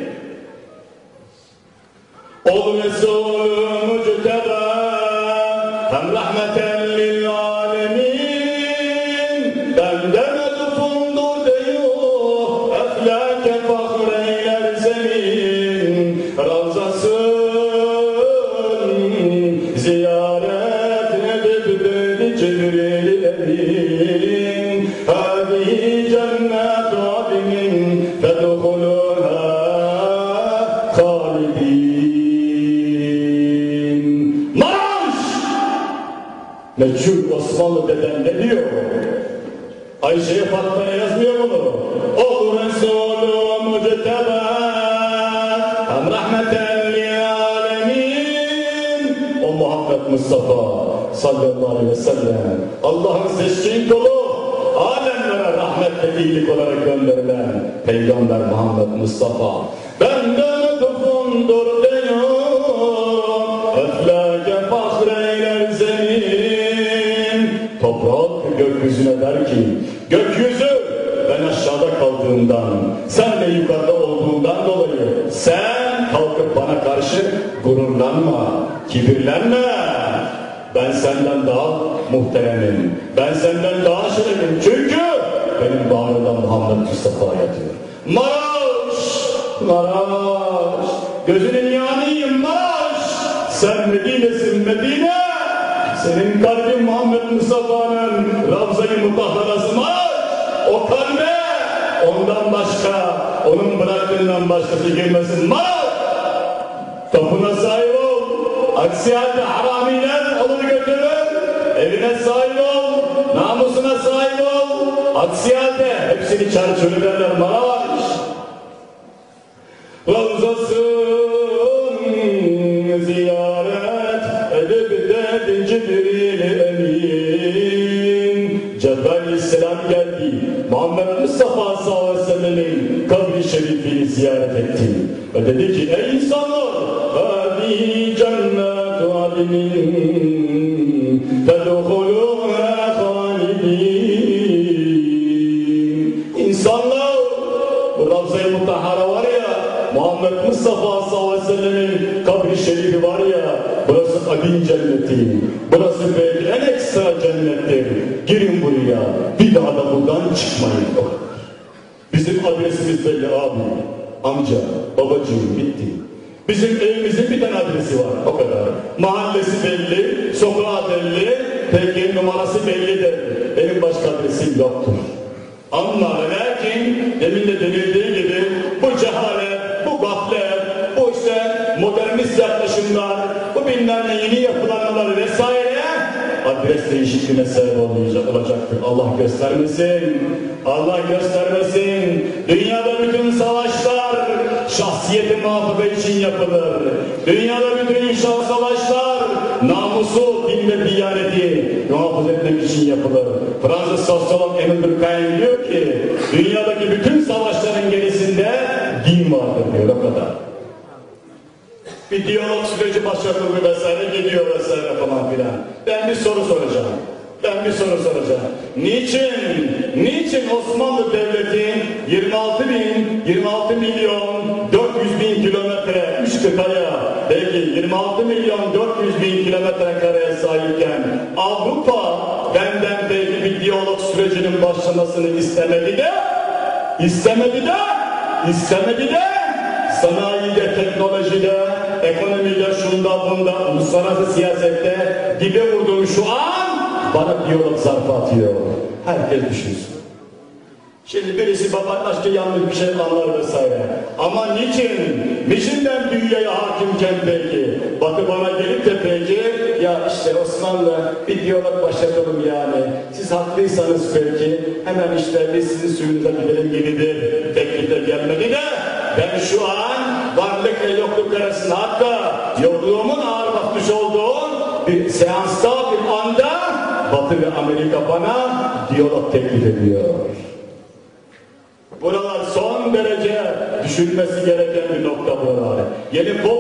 Ve dedi yoktur. Ama lakin demin de denildiği gibi bu cehalet, bu gaflet, bu işte modernist yaklaşımlar, bu bilmem yeni yapılanmalar vesaire adres değişikliğine sebep olmayacak, olacaktır. Allah göstermesin, Allah göstermesin. Dünyada bütün savaşlar şahsiyeti muhafaza için yapılır. Dünyada bütün inşaat savaşlar namusu, din ve diyaneti muhafaza etmek için yapılır. Fransız sosyolog Emile Durkheim diyor ki, dünyadaki bütün savaşların gerisinde din vardır diyor o kadar. Bir diyalog süreci başlatıldı vesaire gidiyor vesaire falan filan. Ben bir soru soracağım. Ben bir soru soracağım. Niçin, niçin Osmanlı Devleti 26 bin, 26 milyon 400 bin kilometre üç kıtaya, belki 26 milyon 400 bin kilometre kareye sahipken Avrupa benden belki bir diyalog sürecinin başlamasını istemedi de, istemedi de, istemedi de, diyalog zarfı atıyor. Herkes düşünsün. Şimdi birisi baban başka yanlış bir şey anlar vesaire. Ama niçin? Niçin ben dünyaya hakimken peki? Batı bana gelip de peki ya işte Osmanlı bir diyalog başlatalım yani. Siz haklıysanız peki hemen işte biz sizin suyunuza gidelim gibidir. Teklifte gelmedi de ben şu an varlık ve yokluk arasında hatta Batı ve Amerika bana diyalog teklif ediyor. Buralar son derece düşünmesi gereken bir nokta buralar. Yeni pop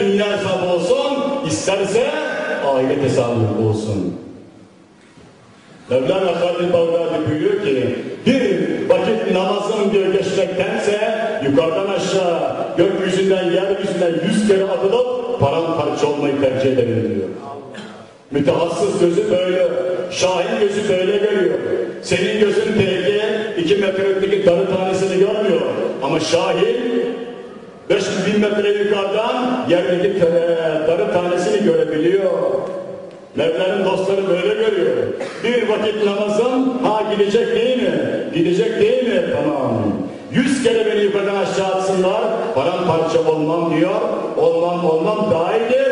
dünya hesabı olsun, isterse ahiret hesabı olsun. Mevlana Halid Bağdadi buyuruyor ki bir vakit namazın diyor geçmektense yukarıdan aşağı gökyüzünden yeryüzünden yüz kere atılıp paramparça olmayı tercih ederim diyor. Mütehassıs gözü böyle, şahin gözü böyle görüyor. Senin gözün peki iki metrelik darı tanesini görmüyor. Ama şahin 500 bin metre yukarıdan yerdeki darı tanesini görebiliyor. Mevla'nın dostları böyle görüyor. Bir vakit namazın ha gidecek değil mi? Gidecek değil mi? Tamam. Yüz kere beni yukarıdan aşağı atsınlar, paramparça olmam diyor. Olmam olmam daha iyidir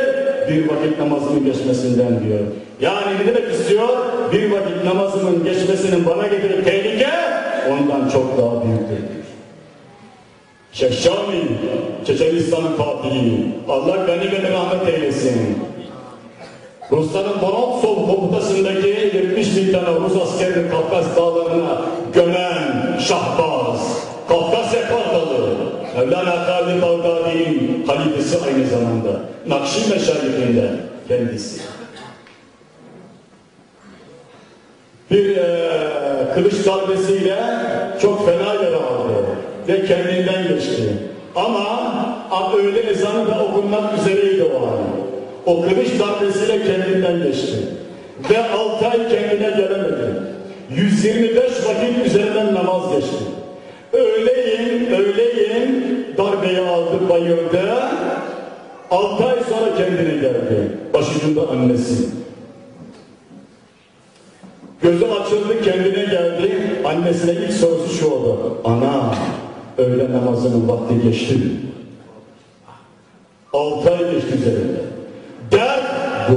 bir vakit namazımın geçmesinden diyor. Yani ne demek istiyor? Bir vakit namazımın geçmesinin bana getirdiği tehlike ondan çok daha büyüktür Şehşami, Çeçenistan'ın fatihi. Allah gani gani rahmet eylesin. Rusların Vorontsov komutasındaki 70 bin tane Rus askerini Kafkas dağlarına gömen Şahbaz, Kafkasya Kartalı, Mevlana Khalid Bağdadi'nin halifesi aynı zamanda, Nakşi meşayihinde kendisi. Bir e, kılıç darbesiyle çok fena yara aldı ve kendinden geçti. Ama öğle ezanı da okunmak üzereydi o an. O kılıç darbesiyle kendinden geçti. Ve 6 ay kendine gelemedi. 125 vakit üzerinden namaz geçti. Öğleyin, öğleyin darbeyi aldı, bayıldı. 6 ay sonra kendine geldi. Başucunda annesi. Gözü açıldı kendine geldi. Annesine ilk sorusu şu oldu. Ana öğle namazının vakti geçti? Altı ay geçti üzerinde. Dert bu.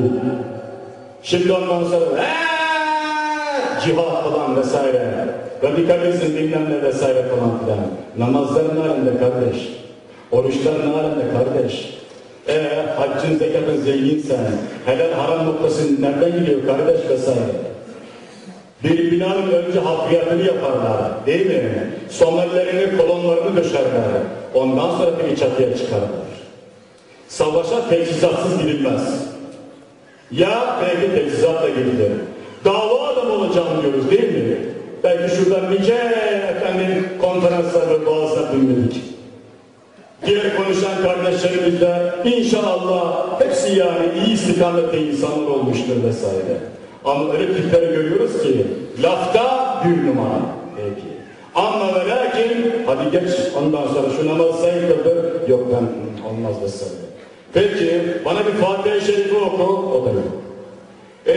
Şimdi ondan sonra "Eee!" cihat falan vesaire. Radikalizm bilmem ne vesaire falan filan. Namazların halinde kardeş. Oruçların halinde kardeş. Ee, haccın zekatın zenginsen, helal haram noktası nereden gidiyor kardeş vesaire. Bir binanın önce hafriyatını yaparlar değil mi? Somerlerini, kolonlarını döşerler. Ondan sonra peki çatıya çıkarlar. Savaşa teçhizatsız gidilmez. Ya belki teçhizatla gidilir. Dava adam olacağım diyoruz değil mi? Belki şuradan nice efendim konferanslar ve vaazlar dinledik. Diğer konuşan kardeşlerimiz de inşallah hepsi yani iyi istikamette insanlar olmuştur vesaire. Ama öyle tipleri görüyoruz ki lafta bir numara. Peki. Ama ve lakin hadi geç ondan sonra şu namazı sen kıldır. Yok ben olmaz vesaire. Peki bana bir Fatiha-i Şerifi oku. O da yok. Ee,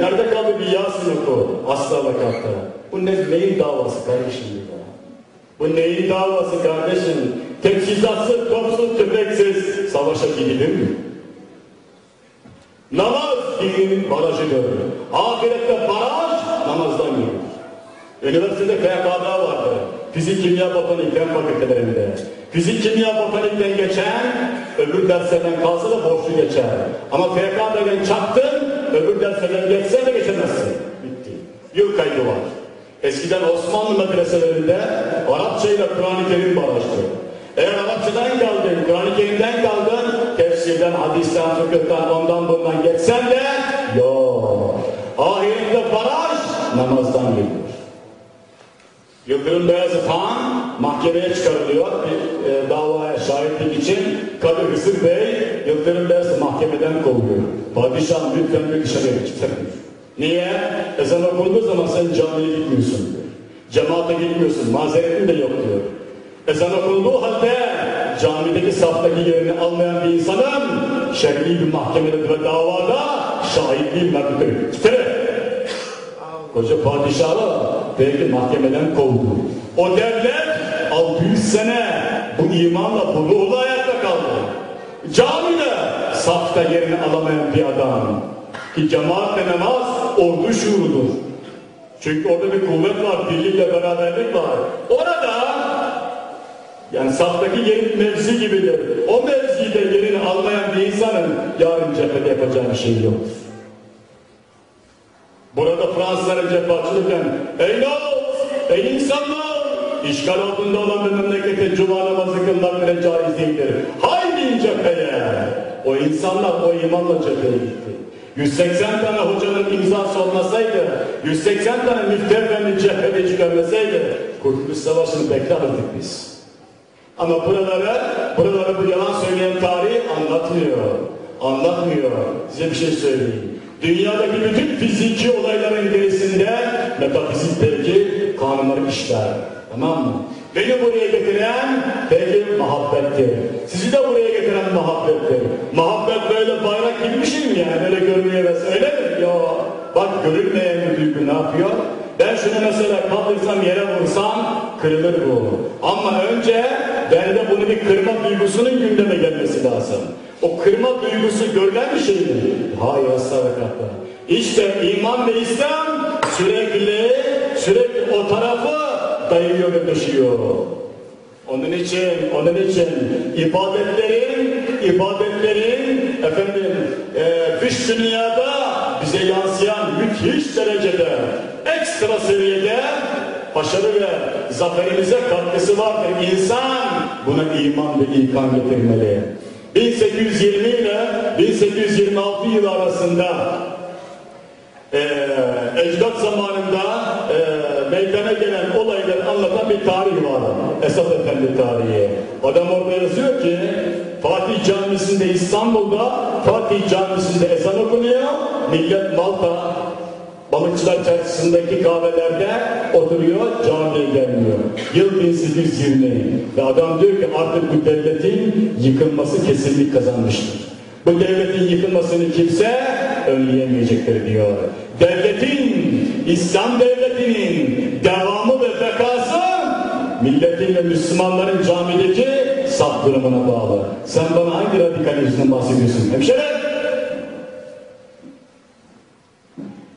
nerede kaldı bir Yasin oku? Asla vakatta. Bu ne, neyin davası kardeşim ya? Bu neyin davası kardeşim? Teçhizatsız, topsuz, tüfeksiz savaşa gidilir mi? Namaz dinin barajıdır. Ahirette baraj namazdan gelir. Üniversitede FK'da vardı. Fizik, kimya, botanik fen fakültelerinde. Fizik, kimya, botanikten geçen öbür derslerden kalsa da borçlu geçer. Ama FK'dan çaktın öbür derslerden geçse de geçemezsin. Bitti. Yıl kaydı var. Eskiden Osmanlı medreselerinde Arapça ile Kur'an-ı Kerim barajdı. Eğer Arapçadan kaldın, Kur'an-ı Kerim'den kaldın, tefsirden, hadisten, fıkıhtan, ondan bundan geçsen de yok. Ahirette baraj namazdan geliyor. Yıldırım Beyazıt-Han mahkemeye çıkarılıyor bir e, davaya şahitlik için. Kadı Hısır Bey Yıldırım Beyazıt mahkemeden kovuluyor. Padişah lütfen bir dışarıya çıkarmıyor. Niye? Ezan okunduğu zaman sen camiye gitmiyorsun diyor. Cemaate gitmiyorsun, mazeretin de yok diyor. Ezan okunduğu halde camideki saftaki yerini almayan bir insanın şer'i bir mahkemede ve davada şahitliği mevcuttur. Gitere! Koca padişahı belki mahkemeden kovdu. O devlet 600 sene bu imanla bu ruhla ayakta kaldı. Camide safta yerini alamayan bir adam. Ki cemaatle namaz ordu şuurudur. Çünkü orada bir kuvvet var, birlik ve beraberlik var. Orada yani saftaki yerin mevzi gibidir. O mevzide yerini almayan bir insanın yarın cephede yapacağı bir şey yoktur. Burada Fransızların cephe açılırken ey naz, ey insanlar işgal altında olan bir memlekete cuma namazı kılmak bile caiz değildir. Haydi cepheye. O insanlar o imanla cepheye gitti. 180 tane hocanın imzası olmasaydı, 180 tane müftü efendi cephede çıkarmasaydı Kurtuluş Savaşı'nı beklerdik biz. Ama buraları, buraları bu yalan söyleyen tarih anlatmıyor. Anlatmıyor. Size bir şey söyleyeyim. Dünyadaki bütün fiziki olayların gerisinde metafizik belki kanunları işler. Tamam mı? Beni buraya getiren belki muhabbettir. Sizi de buraya getiren muhabbettir. Muhabbet böyle bayrak gibi bir şey mi yani? Böyle görünüyor ve öyle mi? Yo. Bak görünmeyen bir duygu ne yapıyor? Ben şunu mesela kaldırsam yere vursam kırılır bu. Ama önce bende bunu bir kırma duygusunun gündeme gelmesi lazım. O kırma duygusu görülen bir şey mi? Hayır sadakatta. İşte iman ve İslam sürekli sürekli o tarafı dayıyor ve taşıyor. Onun için, onun için ibadetlerin, ibadetlerin efendim e, dış dünyada bize yansıyan müthiş derecede, ekstra seviyede başarı ve zaferimize katkısı vardır. İnsan buna iman ve ikan getirmeli. 1820 ile 1826 yıl arasında e, ecdat zamanında e, meydana gelen olayları anlatan bir tarih var. Esat Efendi tarihi. Adam orada yazıyor ki Fatih Camisi'nde İstanbul'da Fatih Camisi'nde ezan okunuyor. Millet Malta Balıkçılar Çarşısı'ndaki kahvelerde oturuyor, camiye gelmiyor. Yıl 1820 ve adam diyor ki artık bu devletin yıkılması kesinlik kazanmıştır. Bu devletin yıkılmasını kimse önleyemeyecektir diyor. Devletin, İslam devletinin devamı ve bekası milletin ve Müslümanların camideki saf durumuna bağlı. Sen bana hangi radikalizmden bahsediyorsun hemşire?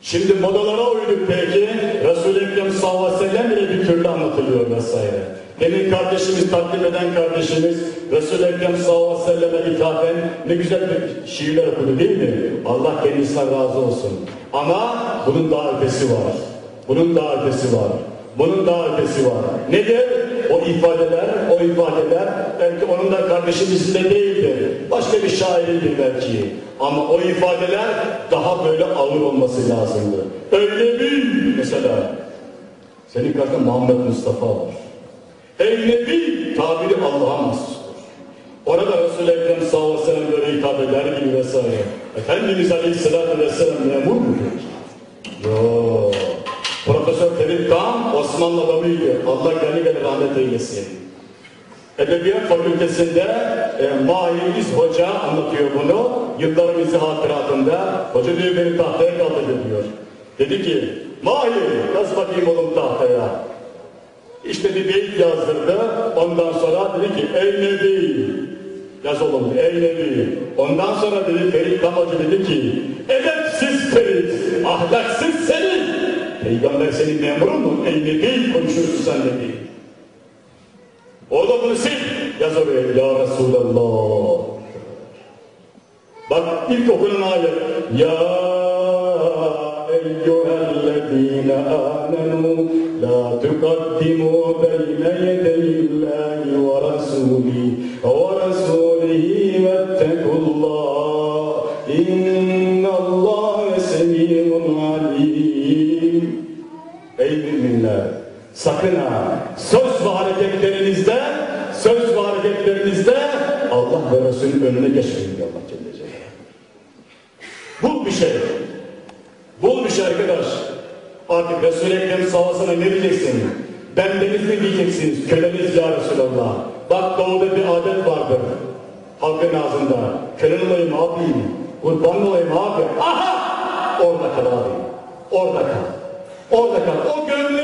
Şimdi modalara uyduk peki. Resul-i Ekrem sallallahu aleyhi ve sellem bile bir türlü anlatılıyor vesaire. Demin kardeşimiz, takdim eden kardeşimiz Resul-i Ekrem sallallahu aleyhi ve selleme ithafen ne güzel bir şiirler okudu değil mi? Allah kendisinden razı olsun. Ama bunun daha ötesi var. Bunun daha ötesi var. Bunun daha ötesi var. Nedir? O ifadeler, o ifadeler belki onun da kardeşimizin de değildir. Başka bir şairindir belki. Ama o ifadeler daha böyle ağır olması lazımdı. Öyle bir mesela. Senin karşında Muhammed Mustafa var. Ey Nebi tabiri Allah'a mahsustur. Orada Resul-i Ekrem sallallahu aleyhi ve sellem böyle hitap eder gibi vesaire. Efendimiz aleyhissalatü vesselam memur mudur? Yok. Profesör Ferit Kağan Osmanlı adamıydı. Allah gani gani rahmet eylesin. Edebiyat Fakültesinde e, Mahir Hoca anlatıyor bunu. Yıllarımızı hatıratında. Hoca diyor beni tahtaya kaldırdı diyor. Dedi ki Mahir yaz bakayım oğlum tahtaya. İşte bir beyit yazdırdı. Ondan sonra dedi ki ey Nebi yaz oğlum ey Nebi. Ondan sonra dedi Ferit Kam Hoca dedi ki edepsiz Ferit, ahlaksız senin. Peygamber senin memurun mu? Ey Nebi konuşursun sen Nebi. O da bunu sil. Yaz. Ya Resulallah. Bak ilk okunan ayet. Ya eyyühellezine amenu la tukaddimu beyne yedeyillahi Sakın ha! Söz ve hareketlerinizde, söz ve hareketlerinizde Allah ve Resulün önüne geçmeyin Allah Celle Celaluhu. Bul bir şey. Bul bir şey arkadaş. Artık Resul-i Ekrem sellem ne diyeceksin? Bendeniz mi diyeceksiniz? Köleniz ya Resulallah. Bak doğuda bir adet vardır. Halkın ağzında. Kölen olayım abi. Kurban olayım abi. Aha! Orada kal abi. Orada kal. Orada kal. O gömleği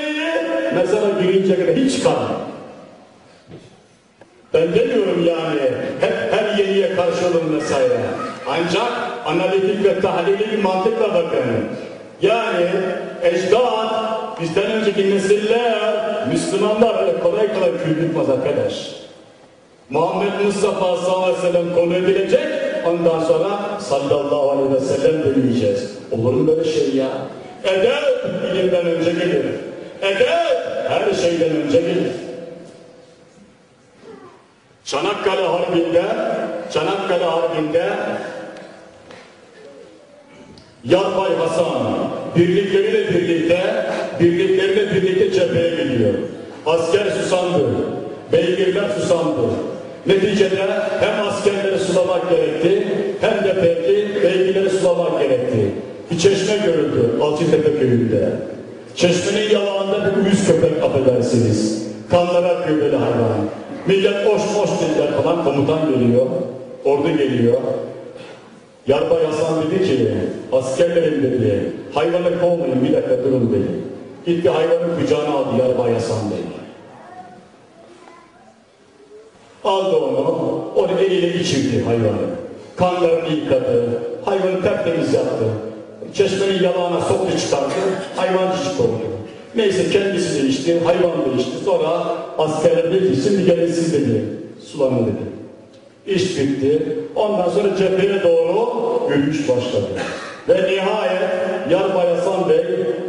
mezara girince kadar hiç çıkarma. Ben demiyorum yani hep her yeniye karşı olun vesaire. Ancak analitik ve tahlili mantıkla bakın. Yani ecdat bizden önceki nesiller Müslümanlar öyle kolay kolay kül yutmaz arkadaş. Muhammed Mustafa sallallahu aleyhi ve sellem konu edilecek ondan sonra sallallahu aleyhi ve sellem demeyeceğiz. Olur mu böyle şey ya? Edep ilimden önce gelir. Edep her şeyden önce gelir. Çanakkale Harbi'nde Çanakkale Harbi'nde Yarbay Hasan birlikleriyle birlikte birlikleriyle birlikte cepheye gidiyor. Asker susandı. Beygirler susandı. Neticede hem askerleri sulamak gerekti hem de belki beygirleri sulamak gerekti. Bir çeşme görüldü Alçıtepe köyünde. Çeşmenin yalağında bir uyuz köpek affedersiniz. Kanlara böyle hayvan. Millet hoş hoş dediler falan komutan geliyor. Ordu geliyor. Yarbay Hasan dedi ki askerlerim dedi hayvanı kovmayın bir dakika durun dedi. Gitti hayvanı kucağına aldı Yarbay Hasan dedi. Aldı onu, onu eliyle içirdi hayvanı. Kanlarını yıkadı, hayvanı tertemiz yaptı. Çeşmenin yalağına soktu çıkarttı, hayvan cicik oldu. Neyse kendisi de içti, hayvan da içti. Sonra askerler dedi ki şimdi gelin siz dedi, sulanın dedi. İş bitti. Ondan sonra cepheye doğru yürüyüş başladı. Ve nihayet Yarbay Hasan Bey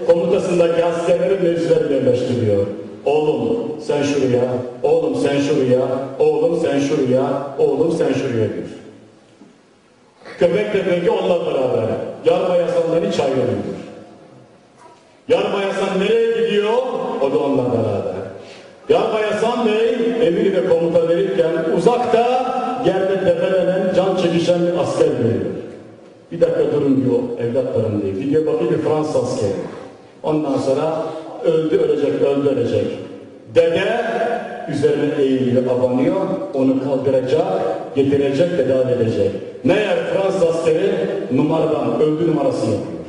komutasındaki askerleri mevzilerine yerleştiriyor. Oğlum sen şuraya, oğlum sen şuraya, oğlum sen şuraya, oğlum sen şuraya diyor. De peki onunla beraber. Yarbay Hasan'dan hiç ayrılmıyor. Yarbay Hasan nereye gidiyor? O da onunla beraber. Yarbay Hasan Bey emir ve komuta verirken uzakta yerde debelenen can çekişen bir asker görüyor. Bir dakika durun diyor evlatlarım diye. Gidiyor bakıyor bir Fransız askeri. Ondan sonra öldü ölecek, öldü ölecek. Dede üzerine eğiliyor, abanıyor. Onu kaldıracak, getirecek, tedavi edecek. Meğer Fransız askeri numaradan, öldü numarası yapıyor.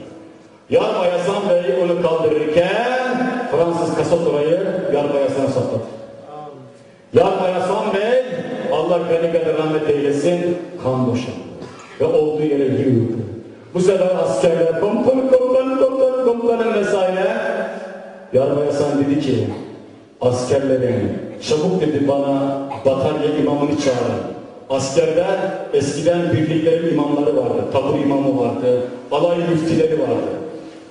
Yarbay Hasan Bey onu kaldırırken Fransız kasaturayı Yarbay Hasan'a sapladı. Yarbay Hasan Bey Allah gani gani rahmet eylesin kan boşandı. Ve olduğu yere yığıldı. Bu sefer askerler komutanım komutanım komutanım komutanım vesaire. Yarbay Hasan dedi ki askerlerin çabuk dedi bana batarya imamını çağırın. Askerler eskiden birliklerin imamları vardı. Tabur imamı vardı. Alay müftileri vardı.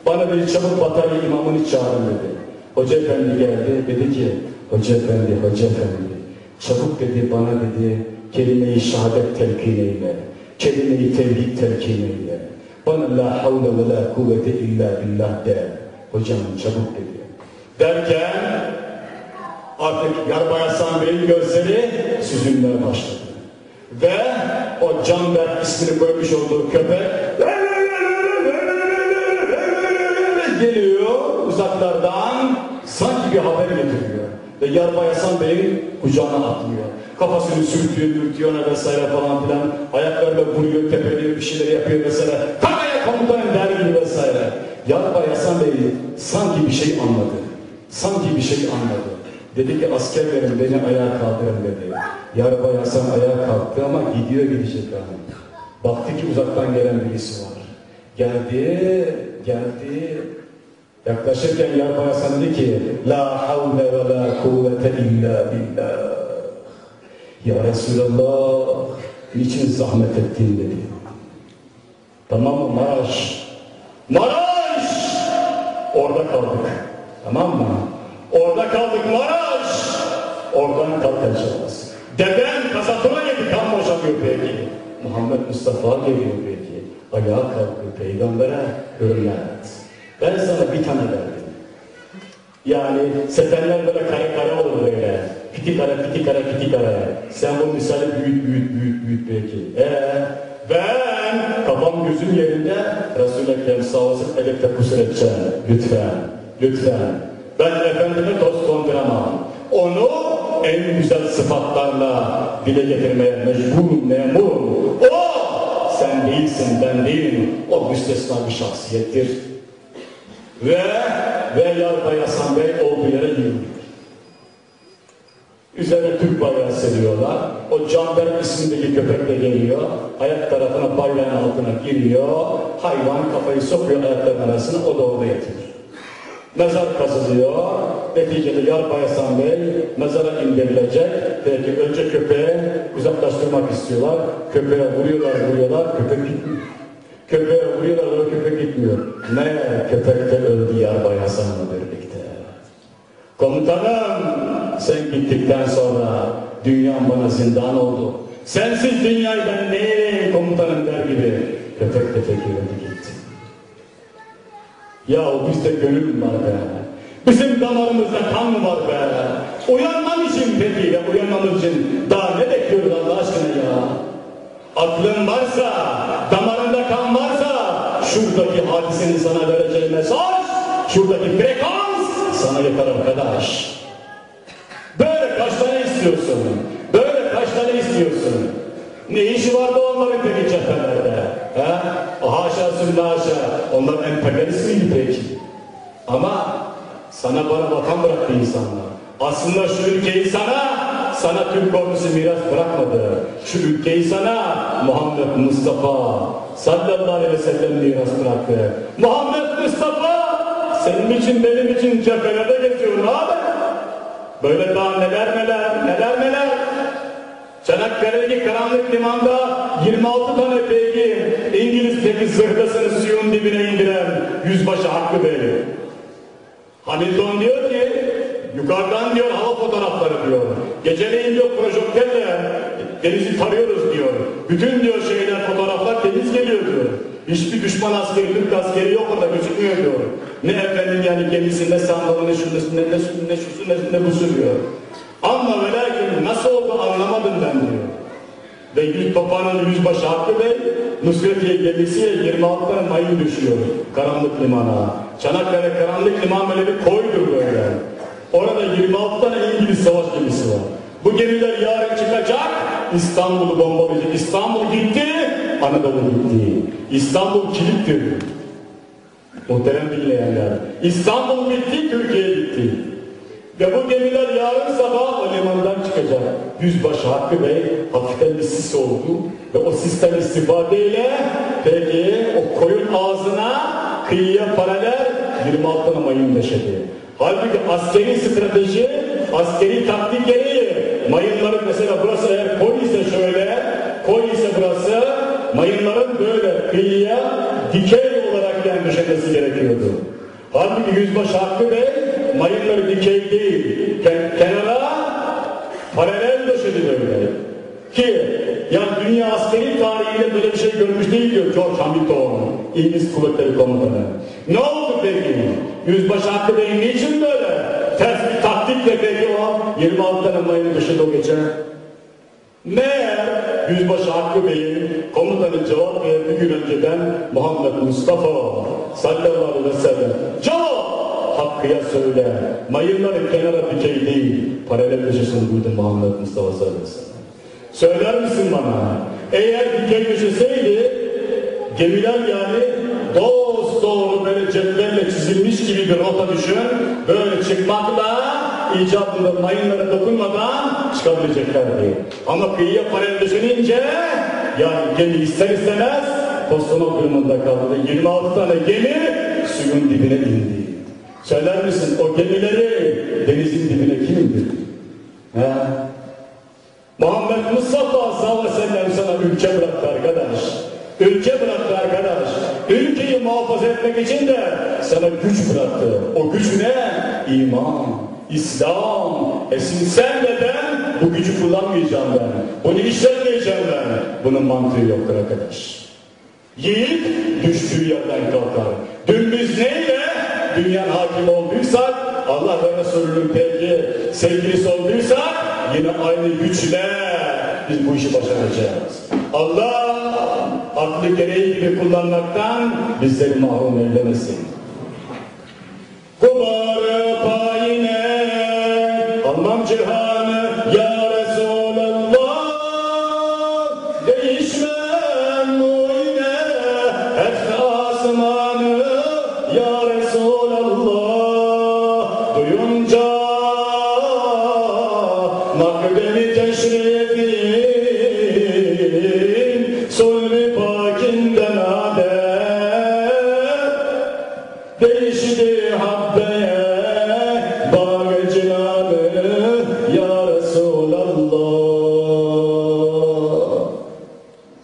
Bana dedi çabuk batarya imamını çağırın dedi. Hoca efendi geldi dedi ki hoca efendi hoca efendi çabuk dedi bana dedi kelime-i şehadet telkin eyle. Kelime-i tevhid telkin eyle. Bana la havle ve la kuvvete illa billah de. Hocam çabuk dedi. Derken artık Yarbay Hasan Bey'in gözleri süzülmeye başladı. Ve o Canberk ismini koymuş olduğu köpek geliyor uzaklardan sanki bir haber getiriyor. Ve Yarbay Hasan Bey'in kucağına atlıyor. Kafasını sürtüyor, dürtüyor ona vesaire falan filan. Ayaklarıyla vuruyor, tepeliyor, bir şeyler yapıyor vesaire. Kafaya komutanım der gibi vesaire. Yarbay Hasan Bey sanki bir şey anladı. Sanki bir şey anladı. Dedi ki askerlerim beni ayağa kaldırın dedi. Yarbay Hasan ayağa kalktı ama gidiyor gidecek yani. Baktı ki uzaktan gelen birisi var. Geldi, geldi. Yaklaşırken Yarbay Hasan dedi ki La havle ve la kuvvete illa billah. Ya Resulallah niçin zahmet ettin dedi. Tamam mı Maraş? Maraş! Orada kaldık. Tamam mı? Orada kaldık Maraş! Oradan kalkacağız. Deden kasatura yedi kan boşanıyor peki. Muhammed Mustafa geliyor peki. Ayağa kalkıyor peygambere hürmet. Ben sana bir tane verdim. Yani seferler böyle kare kare olur böyle. Piti kare, piti kare, piti kare. Sen bu misali büyüt, büyüt, büyüt, büyüt belki. Ee, ben kafam gözüm yerinde Resul-i Ekrem sağ olsun edepte kusur edeceğim. Lütfen, lütfen. Ben efendime dost konduramam. Onu en güzel sıfatlarla dile getirmeye mecburum, memurum. O sen değilsin, ben değilim. O müstesna bir şahsiyettir. Ve ve Hasan Bey olduğu yere yürüyor. Üzerine Türk bayrağı seriyorlar. O Canberk ismindeki köpek de geliyor. Ayak tarafına bayrağın altına giriyor. Hayvan kafayı sokuyor ayakların arasına. O da orada yatıyor. Mezar kazılıyor. Neticede Yarbay Hasan Bey mezara indirilecek. Belki önce köpeği uzaklaştırmak istiyorlar. Köpeğe vuruyorlar, vuruyorlar. Köpek gitmiyor. Köpeğe vuruyorlar, o köpek gitmiyor. Meğer köpek de öldü Yarbay Hasan'la birlikte. Komutanım, sen gittikten sonra dünyam bana zindan oldu. Sensiz dünyayı ben neye komutanım der gibi. Köpek de öldü gitti. Ya bizde gönül var be? Bizim damarımızda kan mı var be? Uyanmam için peki ya uyanmamız için daha ne bekliyoruz Allah aşkına ya? Aklın varsa, damarında kan varsa şuradaki hadisenin sana vereceği mesaj, şuradaki frekans sana yeter arkadaş. Böyle kaç tane istiyorsun? Böyle kaç tane istiyorsun? Ne işi vardı onların peki cephelerde? He? Haşa sümme haşa. Onlar emperyalist miydi peki? Ama sana bana vatan bıraktı insanlar. Aslında şu ülkeyi sana sana Türk ordusu miras bırakmadı. Şu ülkeyi sana Muhammed Mustafa sallallahu aleyhi ve sellem miras bıraktı. Muhammed Mustafa senin için benim için cephelerde geziyor abi. Böyle daha neler neler neler neler. Çanakkale'deki karanlık limanda 26 tane peygi İngiliz teki zırhlasını suyun dibine indiren yüzbaşı Hakkı Bey. Hamilton diyor ki yukarıdan diyor hava fotoğrafları diyor. Geceleyin diyor projektörle denizi tarıyoruz diyor. Bütün diyor şeyler fotoğraflar temiz geliyor diyor. Hiçbir düşman askeri, Türk askeri yok orada gözükmüyor diyor. Ne efendim yani gemisinde sandalı ne şundası ne, ne, ne şusu ne, ne busu diyor. Ama ve lakin nasıl oldu anlamadım ben diyor. Ve ilk papağanın yüzbaşı Hakkı Bey, Nusretiye gemisiyle 26 tane mayın düşüyor karanlık limana. Çanakkale karanlık liman böyle bir koydur böyle. Orada 26 tane İngiliz savaş gemisi var. Bu gemiler yarın çıkacak, İstanbul'u bombalayacak. İstanbul gitti, Anadolu gitti. İstanbul kilittir. Muhterem dinleyenler. İstanbul bitti, Türkiye gitti. Ve bu gemiler yarın sabah o limandan çıkacak. Yüzbaşı Hakkı Bey hafiften bir sis oldu ve o sisten istifadeyle peki o koyun ağzına kıyıya paralel 26 tane mayın döşedi. Halbuki askeri strateji, askeri taktik gereği mayınların mesela burası eğer koy ise şöyle, koy ise burası mayınların böyle kıyıya dikey olarak yani düşmesi gerekiyordu. Halbuki Yüzbaşı Hakkı Bey mayınları dikey değil, ken- kenara paralel döşedi. Ki yani dünya askeri tarihinde böyle bir şey görmüş değil diyor George Hamilton, İngiliz Kuvvetleri Komutanı. Ne oldu peki? Yüzbaşı Hakkı Bey niçin böyle? Ters bir taktikle peki o 26 tane mayını dışında o gece. Meğer Yüzbaşı Hakkı Bey'in komutanı cevap verdiği gün önceden Muhammed Mustafa sallallahu aleyhi ve sellem cevap Hakkı'ya söyle mayınları kenara dikey değil paralel köşesini duydum Muhammed Mustafa sallallahu. Söyler misin bana? Eğer dikey köşeseydi gemiler yani dost doğru böyle cetvelle çizilmiş gibi bir rota düşün. Böyle çıkmakla icabında mayınlara dokunmadan çıkabileceklerdi. Ama kıyıya paralel düşününce yani gemi ister istemez Kostanok durumunda kaldı. 26 tane gemi suyun dibine indi. Söyler misin o gemileri denizin dibine kim indirdi? He? Muhammed Mustafa sallallahu aleyhi ve sana ülke bıraktı arkadaş. Ülke bıraktı arkadaş. Ülkeyi muhafaza etmek için de sana güç bıraktı. O güç ne? İman, İslam. E sen de ben bu gücü kullanmayacağım ben. Bunu işletmeyeceğim ben. Bunun mantığı yoktur arkadaş. Yiğit düştüğü yerden kalkar. Dün biz neyle dünyanın hakim olduysak, Allah ve Resulünün peki sevgilisi olduysak, yine aynı güçle biz bu işi başaracağız. Allah aklı gereği gibi kullanmaktan bizleri mahrum eylemesin. Kumarı payine almam cihanı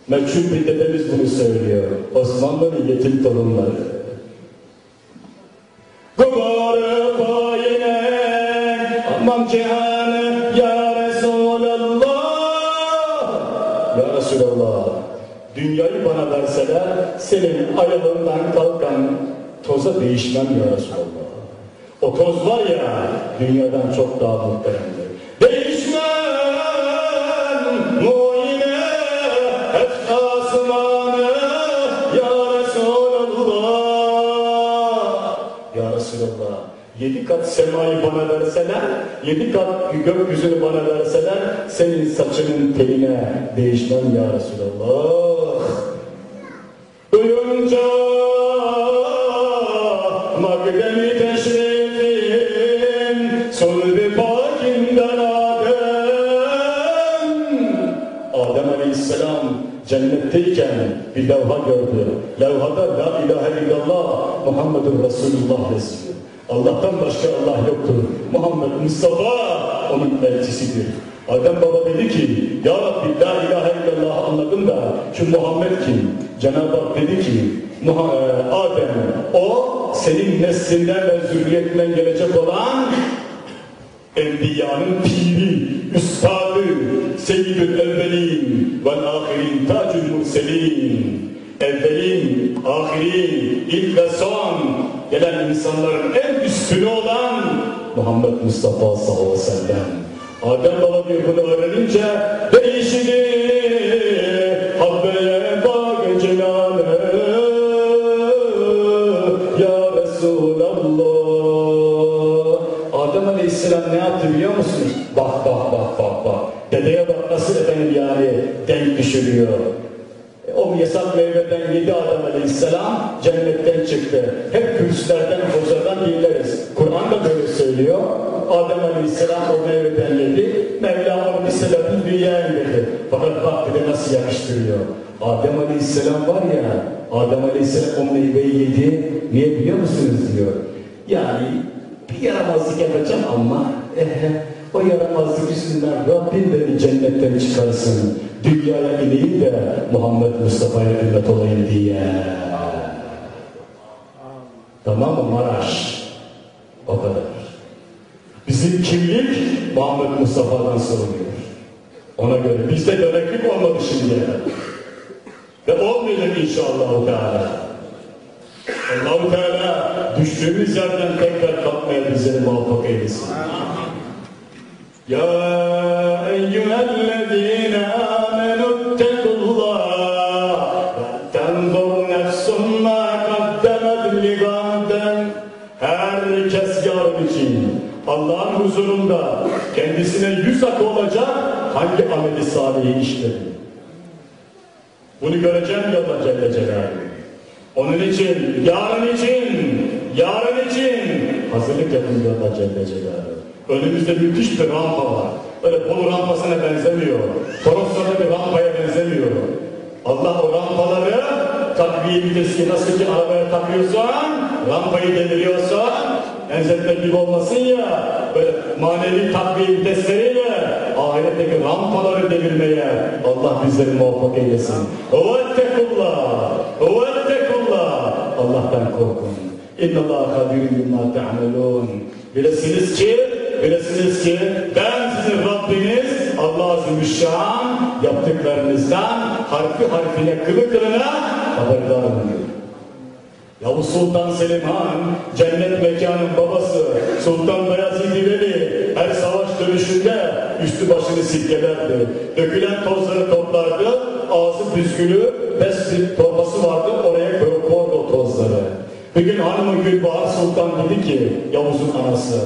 Meçhul bir dedemiz bunu söylüyor. Osmanlı'nın yetim torunları. Kumarı payine aman cihanı ya Resulallah. Ya Resulallah. Dünyayı bana verseler senin ayağından kalkan toza değişmem ya Resulallah. O toz var ya dünyadan çok daha muhteremdir. semayı bana verseler, yedi kat gökyüzünü bana verseler, senin saçının teline değişmem ya Resulallah. Duyunca makdemi teşrifin, sulbi pakinden Adem. Adem Aleyhisselam cennetteyken bir levha gördü. Levhada La ilahe illallah Muhammedur Resulullah yazıyor. Allah'tan başka Allah yoktur. Muhammed Mustafa onun elçisidir. Adem Baba dedi ki, Ya Rabbi la ilahe illallah anladım da şu Muhammed kim? Cenab-ı Hak dedi ki, e, Adem o senin neslinden ve zürriyetinden gelecek olan Enbiyanın piri, üstadı, seyyidül evvelin vel ahirin, tacül murselin. Evvelin, ahirin, ilk ve son gelen insanların en üstünü olan Muhammed Mustafa sallallahu aleyhi ve sellem. Adem Baba bir bunu öğrenince değişti Habbeye bak celalü Ya Resulallah Adem Aleyhisselam ne yaptı biliyor musunuz? Bak bak bak bak bak. Dedeye bak nasıl efendim yani denk düşürüyor. E, O yasak meyveden yedi Adem Aleyhisselam cennetten çıktı. Hep kürsülerden, hocadan dinleriz. Kur'an da böyle söylüyor. Adem Aleyhisselam o meyveden yedi. Mevla bir sebepli dünyaya indirdi. Fakat bak bir de nasıl yakıştırıyor. Adem Aleyhisselam var ya, Adem Aleyhisselam o meyveyi yedi. Niye biliyor musunuz diyor. Yani bir yaramazlık yapacağım ama eh, o yaramazlık yüzünden Rabbim beni cennetten çıkarsın. Dünyaya ineyim de Muhammed Mustafa'ya ümmet olayım diye. Tamam mı Maraş? O kadar. Bizim kimlik Muhammed Mustafa'dan soruluyor. Ona göre bizde döneklik olmadı kadar. Ve olmayacak inşallah Teala. Allah-u Teala düştüğümüz yerden tekrar kalkmaya bizleri muvaffak eylesin. Ya eyyühellezine ttekullah ve tenzur nefsum ma Herkes yarın için Allah'ın huzurunda kendisine yüz akı olacak hangi ameli salihi işledi. Bunu göreceğim ya Allah Celle Celaluhu. Onun için, yarın için, yarın için hazırlık yapın diyor Allah Celle Celaluhu. Önümüzde müthiş bir rampa var. Öyle polo rampasına benzemiyor. Toroslarda bir rampaya. Allah o rampaları takviye vitesi nasıl ki arabaya takıyorsan, rampayı deviriyorsan, benzetmek gibi olmasın ya, böyle manevi takviye vitesleriyle ahiretteki rampaları devirmeye Allah bizleri muvaffak eylesin. Vettekullah, vettekullah. Allah'tan korkun. İnna Allah hadirun bimma ta'melun. Bilesiniz ki, bilesiniz ki ben sizin Rabbiniz Allah Azimüşşan yaptıklarınızdan harfi harfine kılı kılına haberdarım diyor. Yavuz Sultan Selim Han, cennet mekanın babası, Sultan Beyazıt Veli her savaş dönüşünde üstü başını silkelerdi. Dökülen tozları toplardı, ağzı büzgülü, bez torbası vardı, oraya o tozları. Bir gün hanımı Gülbahar Sultan dedi ki, Yavuz'un anası,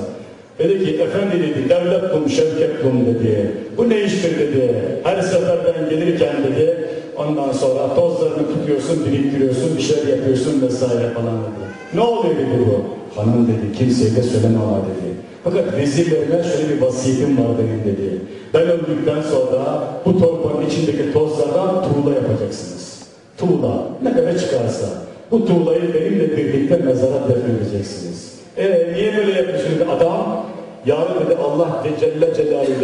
Dedi ki efendi dedi devlet kum şevket kum dedi. Bu ne iştir dedi. Her sefer ben gelirken dedi ondan sonra tozlarını tutuyorsun biriktiriyorsun bir şeyler yapıyorsun vesaire falan dedi. Ne oluyor dedi bu. Hanım dedi kimseye de söyleme ona dedi. Fakat vezirlerine şöyle bir vasiyetim var benim dedi. Ben öldükten sonra bu torbanın içindeki tozlardan tuğla yapacaksınız. Tuğla ne kadar çıkarsa. Bu tuğlayı benimle birlikte mezara defnedeceksiniz. E niye böyle yapıyorsunuz adam? Yarın dedi Allah Celle Celaluhu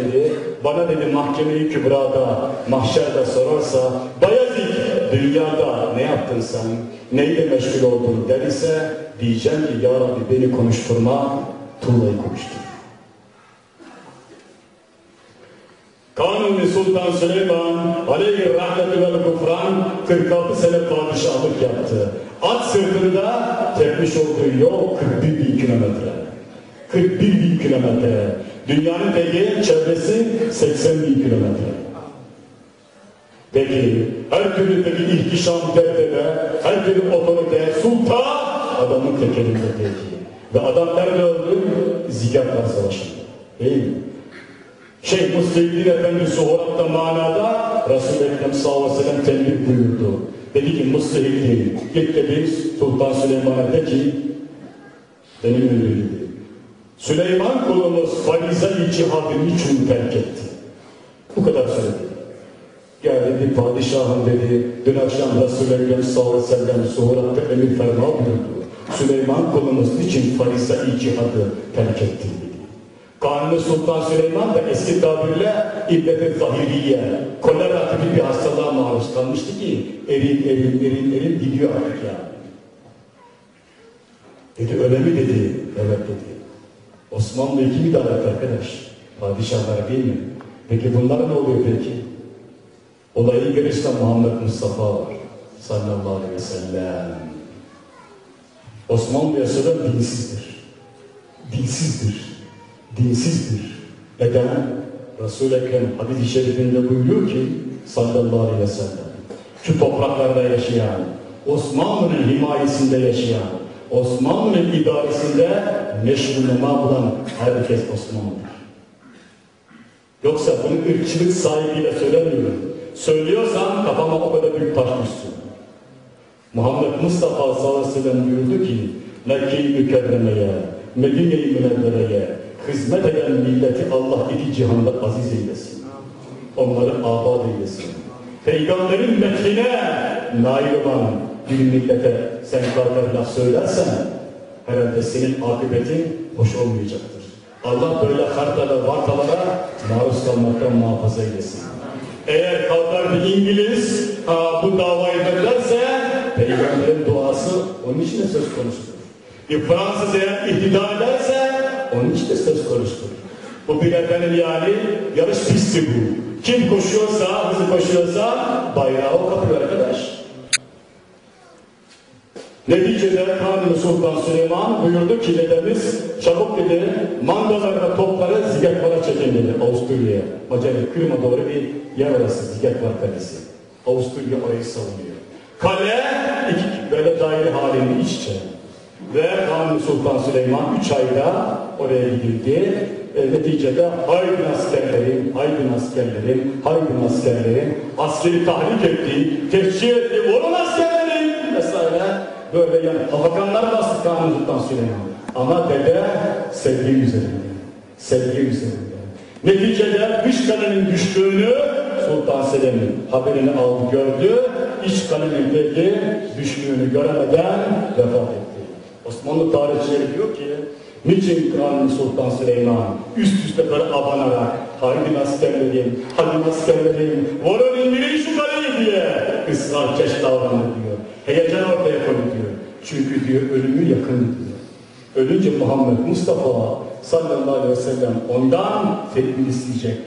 bana dedi mahkemeyi kübrada mahşerde sorarsa Bayezid dünyada ne yaptın sen neyle meşgul oldun der ise diyeceğim ki Ya Rabbi beni konuşturma tuğlayı konuştur. Kanuni Sultan Süleyman aleyhi rahmetü vel gufran 46 sene padişahlık yaptı. At sırtında tepmiş olduğu yol 41 bin kilometre. 41 bin kilometre. Dünyanın peki çevresi 80 bin kilometre. Peki her türlü peki ihtişam derdede, her türlü otorite, sultan adamın tekelinde peki. Ve adam nerede öldü? Zigatlar Savaşı'nda. Değil mi? Şeyh Mustahiddin Efendi Suhurat'ta manada Resul-i Ekrem sallallahu aleyhi ve sellem tembih buyurdu. Dedi ki Mustahiddin git dedi Sultan Süleyman'a de ki benim dedi. Süleyman kulumuz farize-i cihadı niçin terk etti? Bu kadar söyledi. Geldi bir padişahım dedi, dün akşam Resul-i Ekrem sallallahu aleyhi ve sellem suhuratta emir ferma buyurdu. Süleyman kulumuz için farisa-i cihadı terk etti. Kanuni Sultan Süleyman da eski tabirle illet-i zahiriye, kolera tipi bir hastalığa maruz kalmıştı ki erin erin erin erin gidiyor artık yani. Dedi öyle mi dedi? Evet dedi. Osmanlı'yı kim idare etti arkadaş? Padişahlar değil mi? Peki bunlar ne oluyor peki? Olayı gelirse Muhammed Mustafa var. Sallallahu aleyhi ve sellem. Osmanlı yasaları dinsizdir. Dinsizdir. Dinsizdir. Neden? Resul-i Ekrem hadis-i şerifinde buyuruyor ki sallallahu aleyhi ve sellem şu topraklarda yaşayan, Osmanlı'nın himayesinde yaşayan, Osmanlı'nın idaresinde meşrulema bulan herkes Osmanlı'dır. Yoksa bunu ırkçılık sahibiyle söylemiyorum. Söylüyorsam kafama o kadar büyük taş. Muhammed Mustafa sallallahu aleyhi ve sellem buyurdu ki Mekke-i Mükerreme'ye, Medine-i Münevvere'ye hizmet eden milleti Allah iki cihanda aziz eylesin. Onları abad eylesin. Peygamberin metnine nail olan bir millete laf söylersen herhalde senin akıbetin hoş olmayacaktır. Allah böyle hartalara, vartalara maruz kalmaktan muhafaza eylesin. Eğer kalkar bir İngiliz ha, bu davayı ederse Peygamberin duası onun için de söz konusudur. Bir Fransız eğer ihtida ederse onun için de söz konusudur. Bu bir efendim yani yarış pisti bu. Kim koşuyorsa, hızlı koşuyorsa bayrağı kapıyor arkadaş. Neticede Kanuni Sultan Süleyman buyurdu ki dedemiz çabuk dedi mangalarda topları Zigetvar'a çekin dedi Avusturya'ya. Macaristan Kırım'a doğru bir yer orası Zigetvar Kalesi. Avusturya orayı savunuyor. Kale iki böyle daire halinde iç içe. Ve Kanuni Sultan Süleyman 3 ayda oraya gidildi. E, neticede haydın askerlerin, haydın askerlerin, haydın askerlerin askeri tahrik ettiği, tefsir ettiği, askerlerin vesaire böyle yani hafakanlar bastı Kanuni Sultan Süleyman. Ama dede sevgi üzerinde. Sevgi üzerinde. Neticede dış kalenin düştüğünü Sultan Selim'in haberini aldı gördü. İç kalenin peki düştüğünü göremeden vefat etti. Osmanlı tarihçileri diyor ki niçin Kanuni Sultan Süleyman üst üste böyle abanarak haydin askerlerim, hadi askerlerim, varın indirin şu kaleyi diye ısrarkeş davranır diyor. Heyecan ortaya. Çünkü diyor ölümü yakın diyor. Ölünce Muhammed Mustafa sallallahu aleyhi ve sellem ondan fethini isteyecek.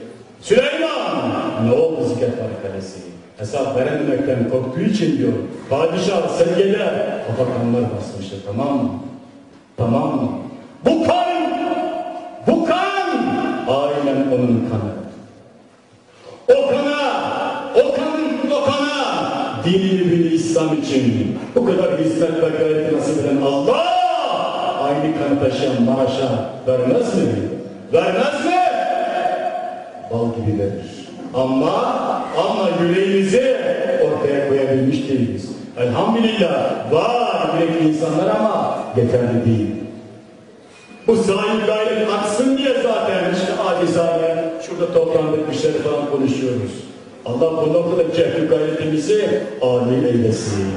Süleyman! Ne oldu Ziketvar Kalesi? Hesap verememekten korktuğu için diyor. Padişah sevgiler kafakanlar basmıştı tamam mı? Tamam mı? Bu kan! Bu kan! Aynen onun kanı. O kana! O kan! O kana! Dinini bir İslam için bu kadar hizmet ve gayret nasip eden Allah aynı kanı taşıyan maaşa vermez mi? Vermez mi? Bal gibi verir. Ama ama yüreğimizi ortaya koyabilmiş değiliz. Elhamdülillah var yürekli insanlar ama yeterli değil. Bu sahip gayret aksın diye zaten işte acizane şurada toplandık bir şey falan konuşuyoruz. Allah bu noktada cehri gayretimizi âli eylesin.